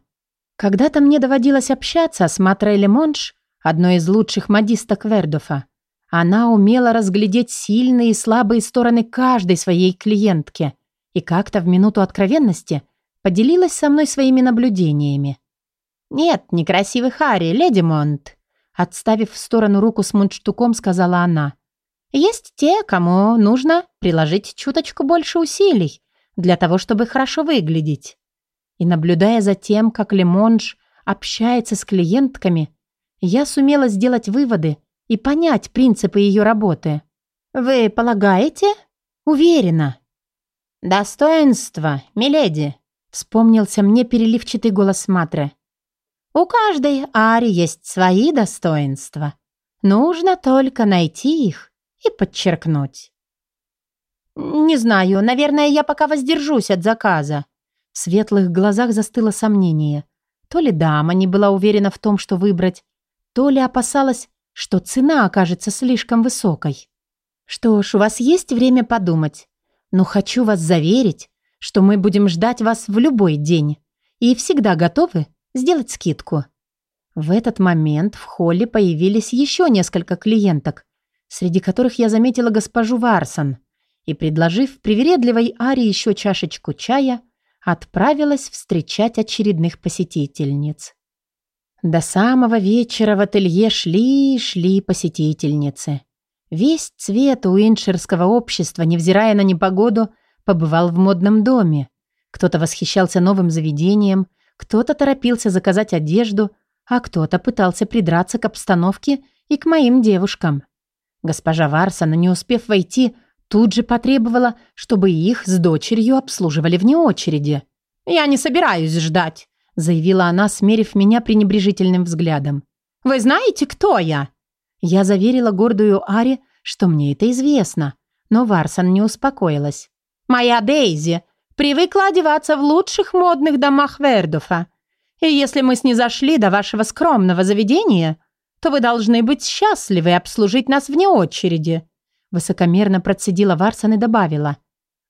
Когда-то мне доводилось общаться с Матрой Лемонш, одной из лучших модисток Вердофа. Она умела разглядеть сильные и слабые стороны каждой своей клиентки и как-то в минуту откровенности поделилась со мной своими наблюдениями. «Нет, некрасивый Харри, леди Монт», отставив в сторону руку с мундштуком, сказала она. «Есть те, кому нужно приложить чуточку больше усилий, для того, чтобы хорошо выглядеть. И наблюдая за тем, как Лемонж общается с клиентками, я сумела сделать выводы и понять принципы ее работы. «Вы полагаете?» «Уверена». «Достоинство, миледи», — вспомнился мне переливчатый голос Матры. «У каждой ари есть свои достоинства. Нужно только найти их и подчеркнуть». «Не знаю, наверное, я пока воздержусь от заказа». В светлых глазах застыло сомнение. То ли дама не была уверена в том, что выбрать, то ли опасалась, что цена окажется слишком высокой. «Что ж, у вас есть время подумать. Но хочу вас заверить, что мы будем ждать вас в любой день и всегда готовы сделать скидку». В этот момент в холле появились еще несколько клиенток, среди которых я заметила госпожу Варсон – и, предложив привередливой Аре еще чашечку чая, отправилась встречать очередных посетительниц. До самого вечера в ателье шли и шли посетительницы. Весь цвет уиншерского общества, невзирая на непогоду, побывал в модном доме. Кто-то восхищался новым заведением, кто-то торопился заказать одежду, а кто-то пытался придраться к обстановке и к моим девушкам. Госпожа Варсона, не успев войти, Тут же потребовала, чтобы их с дочерью обслуживали вне очереди. «Я не собираюсь ждать», — заявила она, смерив меня пренебрежительным взглядом. «Вы знаете, кто я?» Я заверила гордую Ари, что мне это известно, но Варсон не успокоилась. «Моя Дейзи привыкла одеваться в лучших модных домах Вердофа. И если мы снизошли до вашего скромного заведения, то вы должны быть счастливы обслужить нас вне очереди. Высокомерно процедила Варсон и добавила.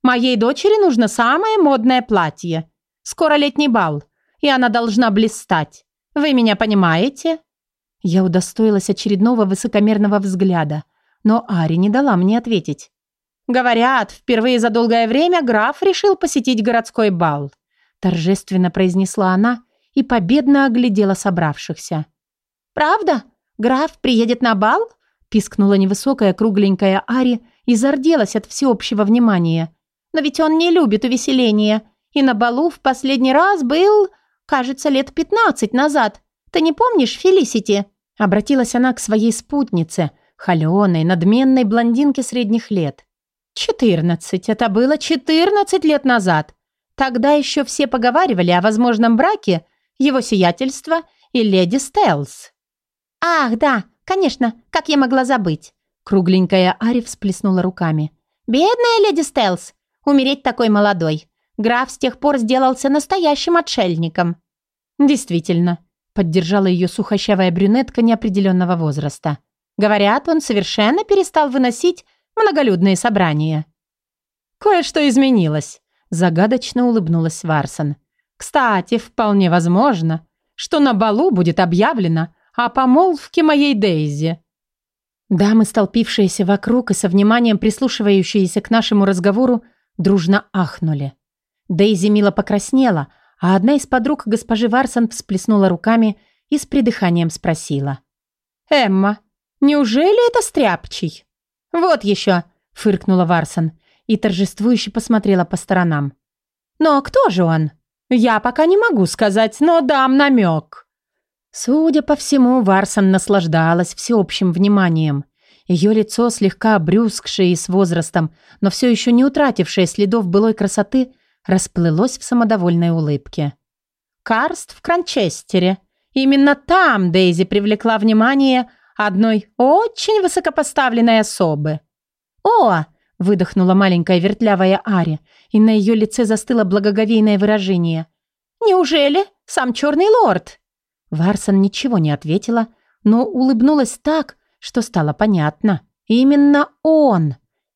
«Моей дочери нужно самое модное платье. Скоро летний бал, и она должна блистать. Вы меня понимаете?» Я удостоилась очередного высокомерного взгляда, но Ари не дала мне ответить. «Говорят, впервые за долгое время граф решил посетить городской бал», торжественно произнесла она и победно оглядела собравшихся. «Правда? Граф приедет на бал?» пискнула невысокая кругленькая Ари и зарделась от всеобщего внимания. «Но ведь он не любит увеселения, и на балу в последний раз был, кажется, лет пятнадцать назад. Ты не помнишь, Фелисити?» Обратилась она к своей спутнице, холеной, надменной блондинке средних лет. «Четырнадцать. Это было четырнадцать лет назад. Тогда еще все поговаривали о возможном браке его сиятельства и леди Стелс». «Ах, да, конечно, как я могла забыть?» Кругленькая Ари всплеснула руками. «Бедная леди Стелс! Умереть такой молодой! Граф с тех пор сделался настоящим отшельником». «Действительно», — поддержала ее сухощавая брюнетка неопределенного возраста. «Говорят, он совершенно перестал выносить многолюдные собрания». «Кое-что изменилось», — загадочно улыбнулась Варсон. «Кстати, вполне возможно, что на балу будет объявлено о помолвке моей Дейзи». Дамы, столпившиеся вокруг и со вниманием прислушивающиеся к нашему разговору, дружно ахнули. Дейзи мило покраснела, а одна из подруг госпожи Варсон всплеснула руками и с придыханием спросила. «Эмма, неужели это стряпчий?» «Вот еще!» — фыркнула Варсон и торжествующе посмотрела по сторонам. «Но кто же он?» «Я пока не могу сказать, но дам намек». Судя по всему, Варсон наслаждалась всеобщим вниманием. Ее лицо, слегка обрюзгшее и с возрастом, но все еще не утратившее следов былой красоты, расплылось в самодовольной улыбке. «Карст в Кранчестере. Именно там Дейзи привлекла внимание одной очень высокопоставленной особы». «О!» – выдохнула маленькая вертлявая Ари, и на ее лице застыло благоговейное выражение. «Неужели сам черный лорд?» Варсон ничего не ответила, но улыбнулась так, что стало понятно. Именно он.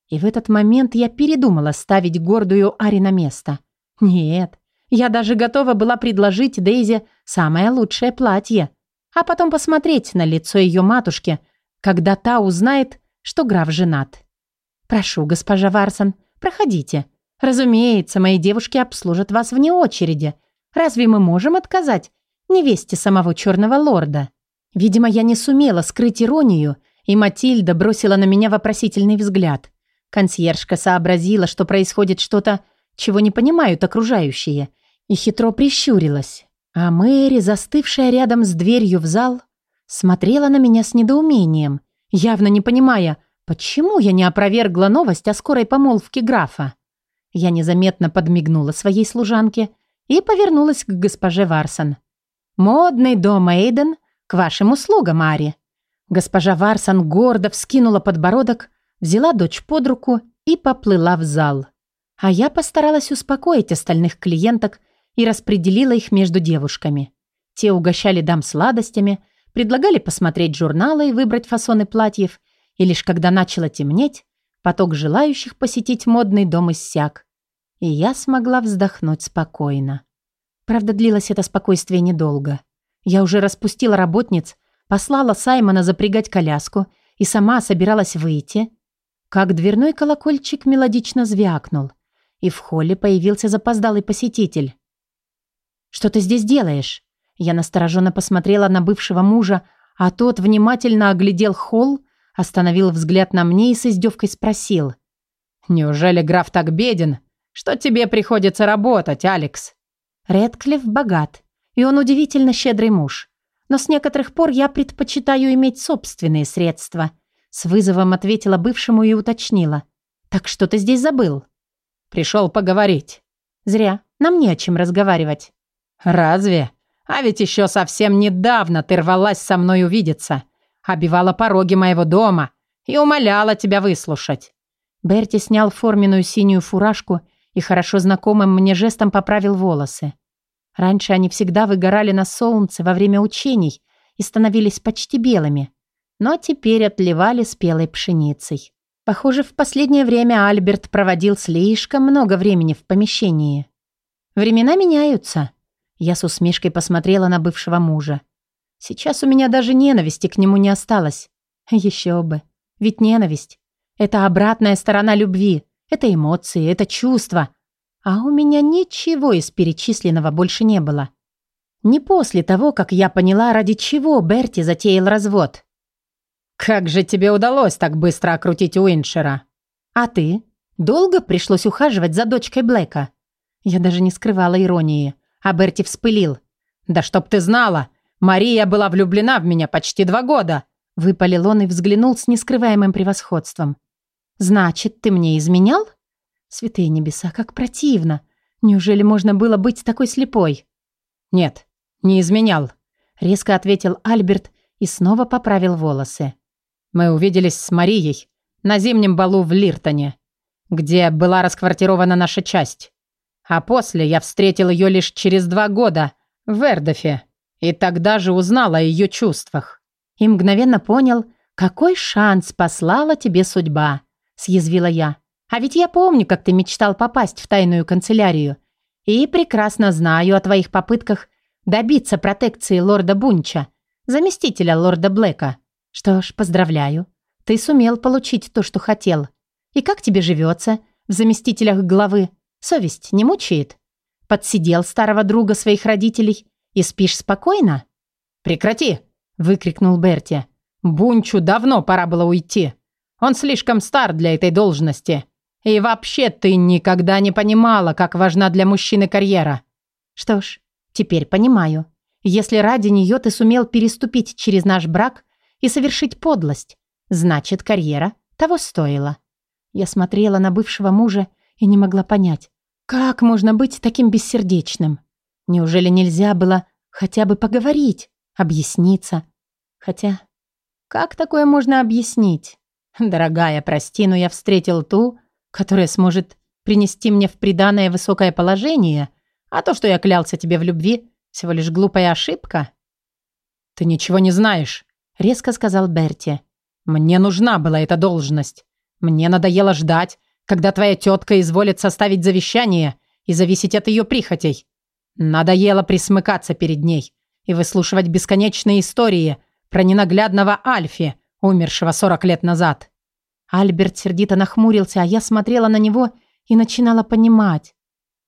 И в этот момент я передумала ставить гордую Ари на место. Нет, я даже готова была предложить Дейзи самое лучшее платье, а потом посмотреть на лицо ее матушки, когда та узнает, что граф женат. «Прошу, госпожа Варсон, проходите. Разумеется, мои девушки обслужат вас вне очереди. Разве мы можем отказать невесте самого черного лорда?» Видимо, я не сумела скрыть иронию, и Матильда бросила на меня вопросительный взгляд. Консьержка сообразила, что происходит что-то, чего не понимают окружающие, и хитро прищурилась. А Мэри, застывшая рядом с дверью в зал, смотрела на меня с недоумением, явно не понимая, почему я не опровергла новость о скорой помолвке графа. Я незаметно подмигнула своей служанке и повернулась к госпоже Варсон. «Модный дом Эйден к вашим услугам, Ари». Госпожа Варсон гордо вскинула подбородок, взяла дочь под руку и поплыла в зал. А я постаралась успокоить остальных клиенток и распределила их между девушками. Те угощали дам сладостями, предлагали посмотреть журналы и выбрать фасоны платьев, и лишь когда начало темнеть, поток желающих посетить модный дом иссяк, и я смогла вздохнуть спокойно. Правда, длилось это спокойствие недолго. Я уже распустила работниц, послала Саймона запрягать коляску и сама собиралась выйти, как дверной колокольчик мелодично звякнул и в холле появился запоздалый посетитель. «Что ты здесь делаешь?» Я настороженно посмотрела на бывшего мужа, а тот внимательно оглядел холл, остановил взгляд на мне и с издевкой спросил. «Неужели граф так беден, что тебе приходится работать, Алекс?» Редклифф богат, и он удивительно щедрый муж. Но с некоторых пор я предпочитаю иметь собственные средства. С вызовом ответила бывшему и уточнила. «Так что ты здесь забыл?» Пришел поговорить. Зря. Нам не о чем разговаривать. Разве? А ведь еще совсем недавно ты рвалась со мной увидеться. Обивала пороги моего дома и умоляла тебя выслушать. Берти снял форменную синюю фуражку и хорошо знакомым мне жестом поправил волосы. Раньше они всегда выгорали на солнце во время учений и становились почти белыми, но теперь отливали спелой пшеницей. Похоже, в последнее время Альберт проводил слишком много времени в помещении. Времена меняются. Я с усмешкой посмотрела на бывшего мужа. Сейчас у меня даже ненависти к нему не осталось. Еще бы. Ведь ненависть – это обратная сторона любви, это эмоции, это чувства. А у меня ничего из перечисленного больше не было. Не после того, как я поняла, ради чего Берти затеял развод. «Как же тебе удалось так быстро окрутить Уиншера?» «А ты? Долго пришлось ухаживать за дочкой Блэка?» Я даже не скрывала иронии, а Берти вспылил. «Да чтоб ты знала! Мария была влюблена в меня почти два года!» Выпалил он и взглянул с нескрываемым превосходством. «Значит, ты мне изменял?» «Святые небеса, как противно! Неужели можно было быть такой слепой?» «Нет, не изменял», — резко ответил Альберт и снова поправил волосы. «Мы увиделись с Марией на зимнем балу в Лиртоне, где была расквартирована наша часть. А после я встретил ее лишь через два года в Эрдофе, и тогда же узнал о ее чувствах и мгновенно понял, какой шанс послала тебе судьба, съязвила я. А ведь я помню, как ты мечтал попасть в тайную канцелярию и прекрасно знаю о твоих попытках добиться протекции лорда Бунча, заместителя лорда Блэка. Что ж, поздравляю. Ты сумел получить то, что хотел. И как тебе живется в заместителях главы? Совесть не мучает? Подсидел старого друга своих родителей и спишь спокойно? Прекрати, выкрикнул Берти. «Бунчу давно пора было уйти. Он слишком стар для этой должности. И вообще ты никогда не понимала, как важна для мужчины карьера». «Что ж, теперь понимаю. Если ради нее ты сумел переступить через наш брак и совершить подлость, значит, карьера того стоила». Я смотрела на бывшего мужа и не могла понять, как можно быть таким бессердечным. Неужели нельзя было хотя бы поговорить? объясниться. Хотя, как такое можно объяснить? Дорогая, прости, но я встретил ту, которая сможет принести мне в приданое высокое положение, а то, что я клялся тебе в любви, всего лишь глупая ошибка. Ты ничего не знаешь, резко сказал Берти. Мне нужна была эта должность. Мне надоело ждать, когда твоя тетка изволит составить завещание и зависеть от ее прихотей. Надоело присмыкаться перед ней, и выслушивать бесконечные истории про ненаглядного Альфи, умершего 40 лет назад. Альберт сердито нахмурился, а я смотрела на него и начинала понимать.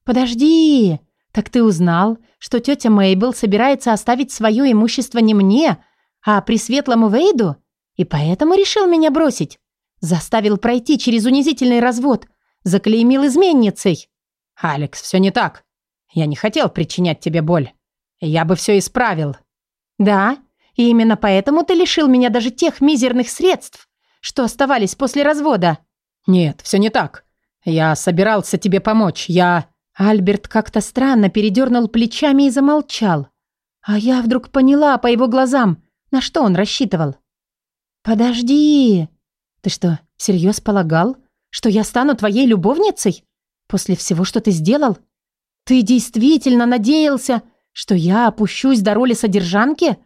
«Подожди! Так ты узнал, что тетя Мейбл собирается оставить свое имущество не мне, а Пресветлому Вейду? И поэтому решил меня бросить? Заставил пройти через унизительный развод, заклеймил изменницей?» «Алекс, все не так. Я не хотел причинять тебе боль. Я бы все исправил. Да, и именно поэтому ты лишил меня даже тех мизерных средств, что оставались после развода. Нет, все не так. Я собирался тебе помочь. Я... Альберт как-то странно передернул плечами и замолчал. А я вдруг поняла по его глазам, на что он рассчитывал. «Подожди! Ты что, всерьез полагал, что я стану твоей любовницей? После всего, что ты сделал? Ты действительно надеялся, что я опущусь до роли содержанки?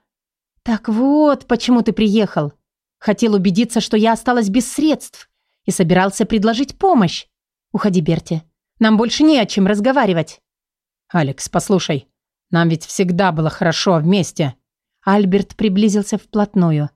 Так вот, почему ты приехал. Хотел убедиться, что я осталась без средств и собирался предложить помощь. Уходи, Берти. Нам больше не о чем разговаривать. Алекс, послушай. Нам ведь всегда было хорошо вместе. Альберт приблизился вплотную.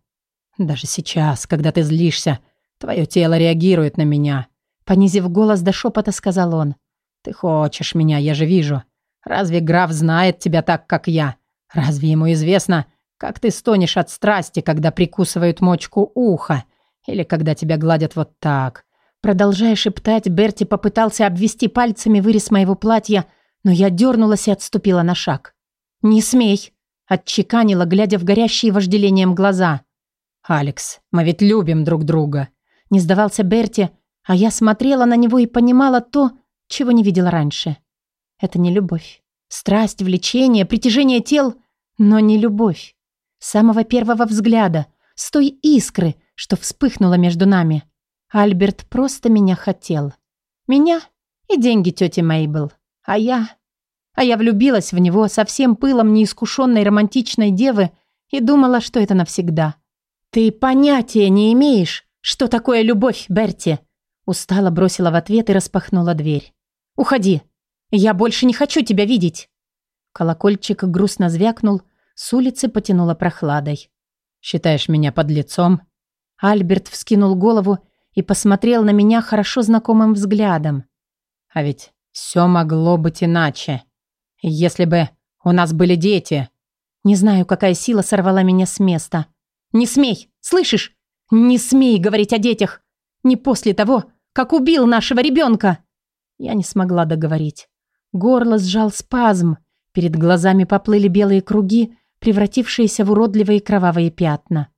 Даже сейчас, когда ты злишься, твое тело реагирует на меня. Понизив голос до шепота, сказал он. Ты хочешь меня, я же вижу. Разве граф знает тебя так, как я? Разве ему известно, как ты стонешь от страсти, когда прикусывают мочку уха? Или когда тебя гладят вот так?» Продолжая шептать, Берти попытался обвести пальцами вырез моего платья, но я дернулась и отступила на шаг. «Не смей!» – отчеканила, глядя в горящие вожделением глаза. «Алекс, мы ведь любим друг друга!» Не сдавался Берти, а я смотрела на него и понимала то, чего не видела раньше. Это не любовь. Страсть, влечение, притяжение тел, но не любовь. С самого первого взгляда, с той искры, что вспыхнула между нами. Альберт просто меня хотел. Меня и деньги тети Мейбл. А я... А я влюбилась в него со всем пылом неискушенной романтичной девы и думала, что это навсегда. «Ты понятия не имеешь, что такое любовь, Берти!» Устало бросила в ответ и распахнула дверь. «Уходи!» «Я больше не хочу тебя видеть!» Колокольчик грустно звякнул, с улицы потянуло прохладой. «Считаешь меня под лицом?» Альберт вскинул голову и посмотрел на меня хорошо знакомым взглядом. А ведь все могло быть иначе. Если бы у нас были дети. Не знаю, какая сила сорвала меня с места. Не смей, слышишь? Не смей говорить о детях. Не после того, как убил нашего ребенка. Я не смогла договорить. Горло сжал спазм. Перед глазами поплыли белые круги, превратившиеся в уродливые кровавые пятна.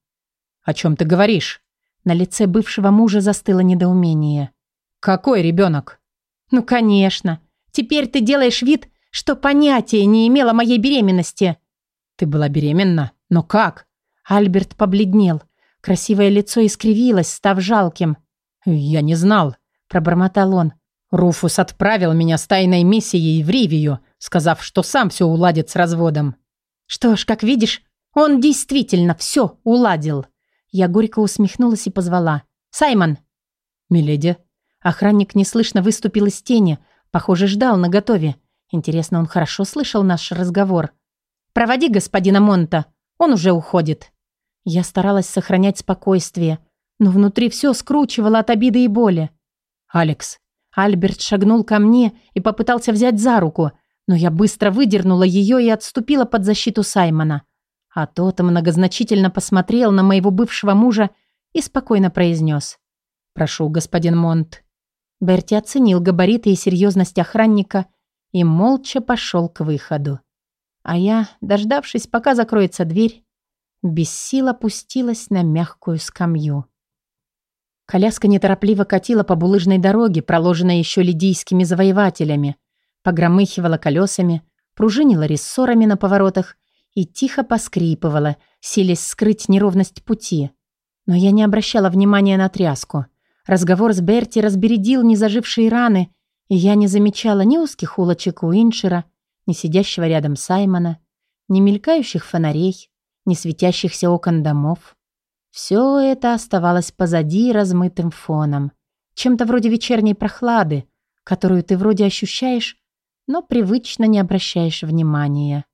«О чем ты говоришь?» На лице бывшего мужа застыло недоумение. «Какой ребенок?» «Ну, конечно. Теперь ты делаешь вид, что понятия не имела моей беременности». «Ты была беременна? Но как?» Альберт побледнел. Красивое лицо искривилось, став жалким. «Я не знал», – пробормотал он. «Руфус отправил меня с тайной миссией в Ривию, сказав, что сам все уладит с разводом». «Что ж, как видишь, он действительно все уладил». Я горько усмехнулась и позвала. «Саймон!» «Миледи?» Охранник неслышно выступил из тени. Похоже, ждал наготове. Интересно, он хорошо слышал наш разговор. «Проводи господина Монта. Он уже уходит». Я старалась сохранять спокойствие, но внутри все скручивало от обиды и боли. «Алекс». Альберт шагнул ко мне и попытался взять за руку, но я быстро выдернула ее и отступила под защиту Саймона. А тот многозначительно посмотрел на моего бывшего мужа и спокойно произнес. «Прошу, господин Монт». Берти оценил габариты и серьезность охранника и молча пошел к выходу. А я, дождавшись, пока закроется дверь, без сил опустилась на мягкую скамью. Коляска неторопливо катила по булыжной дороге, проложенной еще лидийскими завоевателями, погромыхивала колесами, пружинила рессорами на поворотах и тихо поскрипывала, силясь скрыть неровность пути. Но я не обращала внимания на тряску. Разговор с Берти разбередил незажившие раны, я не замечала ни узких улочек Уиншера, ни сидящего рядом Саймона, ни мелькающих фонарей, ни светящихся окон домов. Все это оставалось позади размытым фоном, чем-то вроде вечерней прохлады, которую ты вроде ощущаешь, но привычно не обращаешь внимания.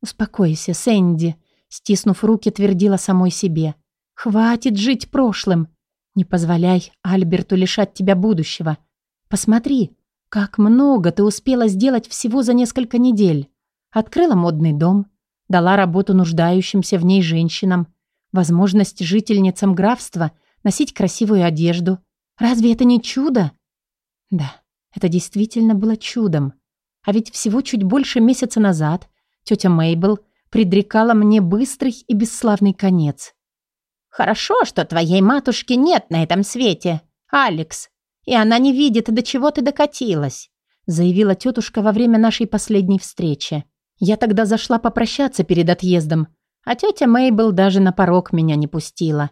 «Успокойся, Сэнди», — стиснув руки, твердила самой себе. «Хватит жить прошлым. Не позволяй Альберту лишать тебя будущего. Посмотри, как много ты успела сделать всего за несколько недель. Открыла модный дом, дала работу нуждающимся в ней женщинам, возможность жительницам графства носить красивую одежду. Разве это не чудо? Да, это действительно было чудом. А ведь всего чуть больше месяца назад тетя Мейбл предрекала мне быстрый и бесславный конец. «Хорошо, что твоей матушки нет на этом свете, Алекс, и она не видит, до чего ты докатилась», заявила тетушка во время нашей последней встречи. Я тогда зашла попрощаться перед отъездом, а тетя Мейбл даже на порог меня не пустила.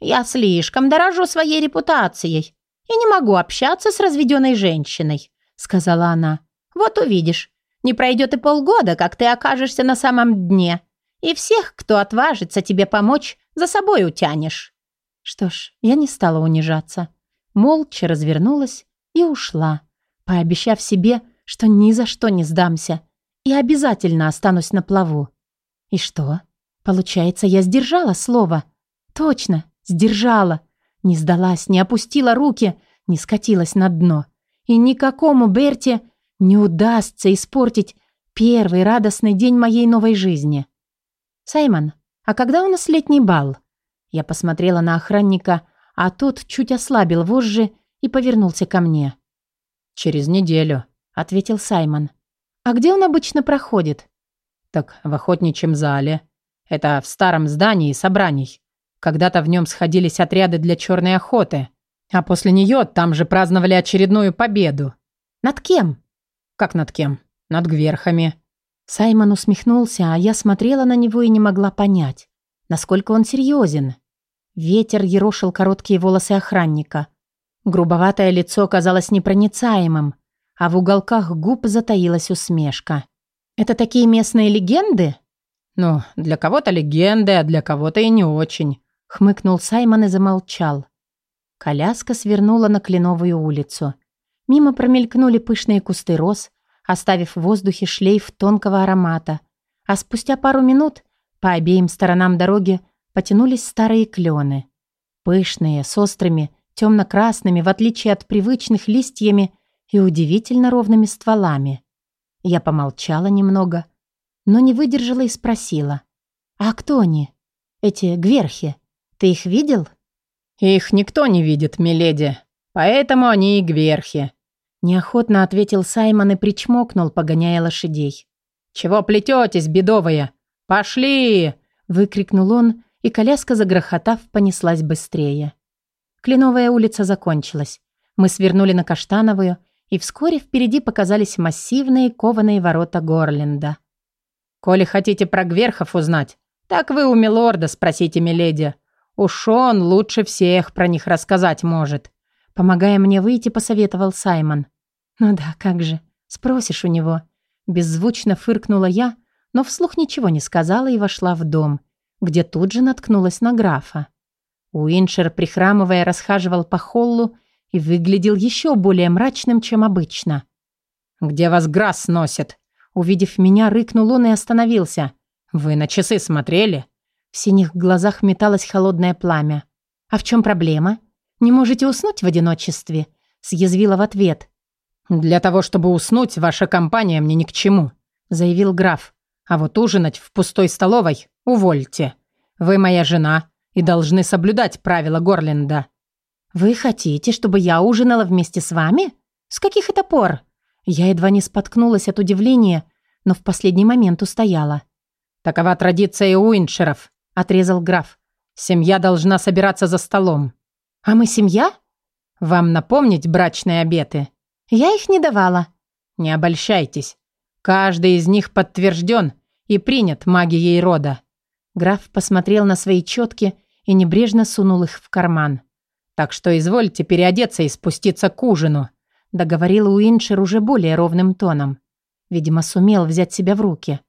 «Я слишком дорожу своей репутацией и не могу общаться с разведенной женщиной», сказала она. «Вот увидишь, не пройдет и полгода, как ты окажешься на самом дне, и всех, кто отважится тебе помочь, за собой утянешь». Что ж, я не стала унижаться. Молча развернулась и ушла, пообещав себе, что ни за что не сдамся и обязательно останусь на плаву. И что? Получается, я сдержала слово. Точно, сдержала. Не сдалась, не опустила руки, не скатилась на дно. И никакому Берти не удастся испортить первый радостный день моей новой жизни. «Саймон, а когда у нас летний бал?» Я посмотрела на охранника, а тот чуть ослабил вожжи и повернулся ко мне. «Через неделю», — ответил Саймон. «А где он обычно проходит?» «Так в охотничьем зале. Это в старом здании собраний. Когда-то в нем сходились отряды для черной охоты. А после нее там же праздновали очередную победу». «Над кем?» «Как над кем? Над гверхами». Саймон усмехнулся, а я смотрела на него и не могла понять, насколько он серьезен. Ветер ерошил короткие волосы охранника. Грубоватое лицо казалось непроницаемым, а в уголках губ затаилась усмешка. «Это такие местные легенды?» «Ну, для кого-то легенды, а для кого-то и не очень», — хмыкнул Саймон и замолчал. Коляска свернула на Кленовую улицу. Мимо промелькнули пышные кусты роз, оставив в воздухе шлейф тонкого аромата. А спустя пару минут по обеим сторонам дороги потянулись старые клены. Пышные, с острыми, темно-красными, в отличие от привычных листьями и удивительно ровными стволами. Я помолчала немного, но не выдержала и спросила. «А кто они? Эти гверхи? Ты их видел?» «Их никто не видит, миледи, поэтому они и гверхи», неохотно ответил Саймон и причмокнул, погоняя лошадей. «Чего плететесь, бедовые? Пошли!» выкрикнул он, и коляска, загрохотав, понеслась быстрее. Кленовая улица закончилась. Мы свернули на Каштановую, и вскоре впереди показались массивные кованые ворота Горленда. «Коли хотите про Гверхов узнать, так вы у милорда спросите, миледи. Уж он лучше всех про них рассказать может». Помогая мне выйти, посоветовал Саймон. «Ну да, как же. Спросишь у него». Беззвучно фыркнула я, но вслух ничего не сказала и вошла в дом, где тут же наткнулась на графа. Уиншер, прихрамывая, расхаживал по холлу и выглядел еще более мрачным, чем обычно. «Где вас Грасс носит?» Увидев меня, рыкнул он и остановился. «Вы на часы смотрели?» В синих глазах металось холодное пламя. «А в чем проблема? Не можете уснуть в одиночестве?» Съязвила в ответ. «Для того, чтобы уснуть, ваша компания мне ни к чему», заявил граф. «А вот ужинать в пустой столовой увольте. Вы моя жена и должны соблюдать правила Горленда». «Вы хотите, чтобы я ужинала вместе с вами? С каких это пор?» Я едва не споткнулась от удивления, но в последний момент устояла. «Такова традиция Уиншеров», — отрезал граф. «Семья должна собираться за столом». «А мы семья?» «Вам напомнить брачные обеты?» «Я их не давала». «Не обольщайтесь. Каждый из них подтвержден и принят магией рода». Граф посмотрел на свои четки и небрежно сунул их в карман. Так что извольте переодеться и спуститься к ужину», — договорил Уиншер уже более ровным тоном. Видимо, сумел взять себя в руки.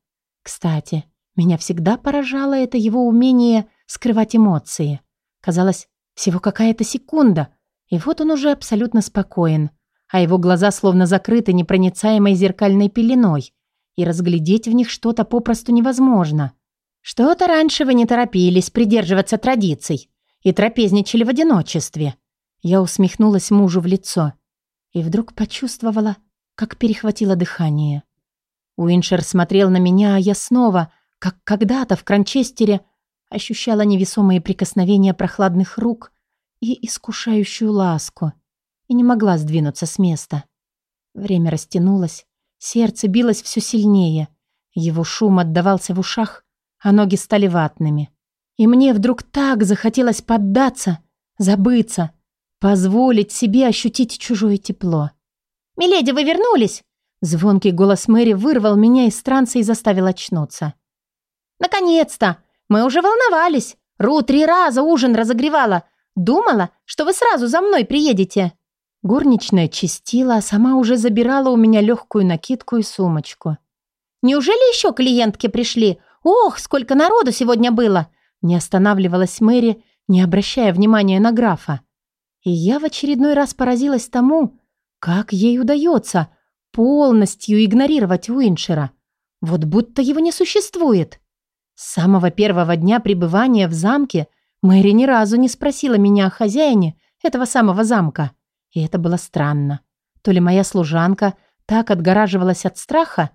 Кстати, меня всегда поражало это его умение скрывать эмоции. Казалось, всего какая-то секунда, и вот он уже абсолютно спокоен, а его глаза словно закрыты непроницаемой зеркальной пеленой, и разглядеть в них что-то попросту невозможно. Что-то раньше вы не торопились придерживаться традиций, и трапезничали в одиночестве. Я усмехнулась мужу в лицо и вдруг почувствовала, как перехватило дыхание. Уиншер смотрел на меня, а я снова, как когда-то в Кранчестере, ощущала невесомые прикосновения прохладных рук и искушающую ласку, и не могла сдвинуться с места. Время растянулось, сердце билось все сильнее, его шум отдавался в ушах, а ноги стали ватными. И мне вдруг так захотелось поддаться, забыться, позволить себе ощутить чужое тепло. «Миледи, вы вернулись?» Звонкий голос Мэри вырвал меня из транса и заставил очнуться. «Наконец-то! Мы уже волновались. Ру три раза ужин разогревала. Думала, что вы сразу за мной приедете». Горничная чистила, а сама уже забирала у меня легкую накидку и сумочку. «Неужели еще клиентки пришли? Ох, сколько народу сегодня было! Не останавливалась Мэри, не обращая внимания на графа. И я в очередной раз поразилась тому, как ей удается полностью игнорировать Уиншера. Вот будто его не существует. С самого первого дня пребывания в замке Мэри ни разу не спросила меня о хозяине этого самого замка. И это было странно. То ли моя служанка так отгораживалась от страха,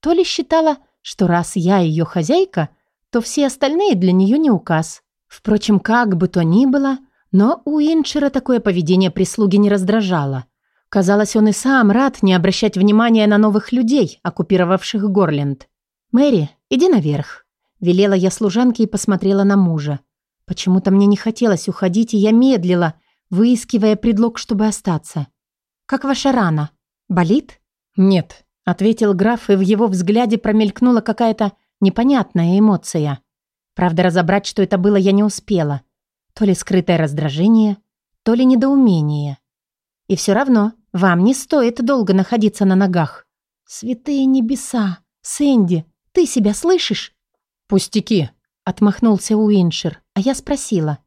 то ли считала, что раз я ее хозяйка – то все остальные для нее не указ. Впрочем, как бы то ни было, но у Инчера такое поведение прислуги не раздражало. Казалось, он и сам рад не обращать внимания на новых людей, оккупировавших Горленд. «Мэри, иди наверх», — велела я служанке и посмотрела на мужа. Почему-то мне не хотелось уходить, и я медлила, выискивая предлог, чтобы остаться. «Как ваша рана? Болит?» «Нет», — ответил граф, и в его взгляде промелькнула какая-то Непонятная эмоция. Правда, разобрать, что это было, я не успела. То ли скрытое раздражение, то ли недоумение. И все равно вам не стоит долго находиться на ногах. Святые небеса! Сэнди, ты себя слышишь? Пустяки, отмахнулся Уиншер, а я спросила.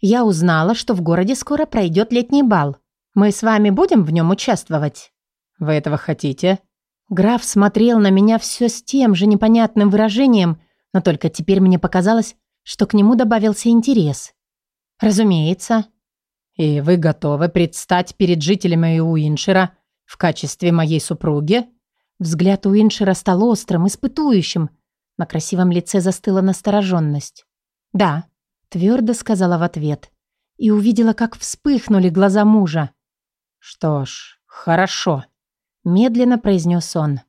Я узнала, что в городе скоро пройдет летний бал. Мы с вами будем в нем участвовать? Вы этого хотите? Граф смотрел на меня все с тем же непонятным выражением, но только теперь мне показалось, что к нему добавился интерес. Разумеется. И вы готовы предстать перед жителями Уиншира в качестве моей супруги? Взгляд Уиншира стал острым, испытующим. На красивом лице застыла настороженность. «Да», — твердо сказала в ответ. И увидела, как вспыхнули глаза мужа. «Что ж, хорошо», — медленно произнес он.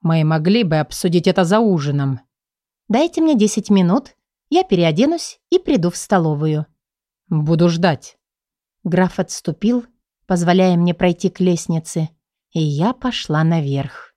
«Мы могли бы обсудить это за ужином». «Дайте мне десять минут, я переоденусь и приду в столовую». «Буду ждать». Граф отступил, позволяя мне пройти к лестнице, и я пошла наверх.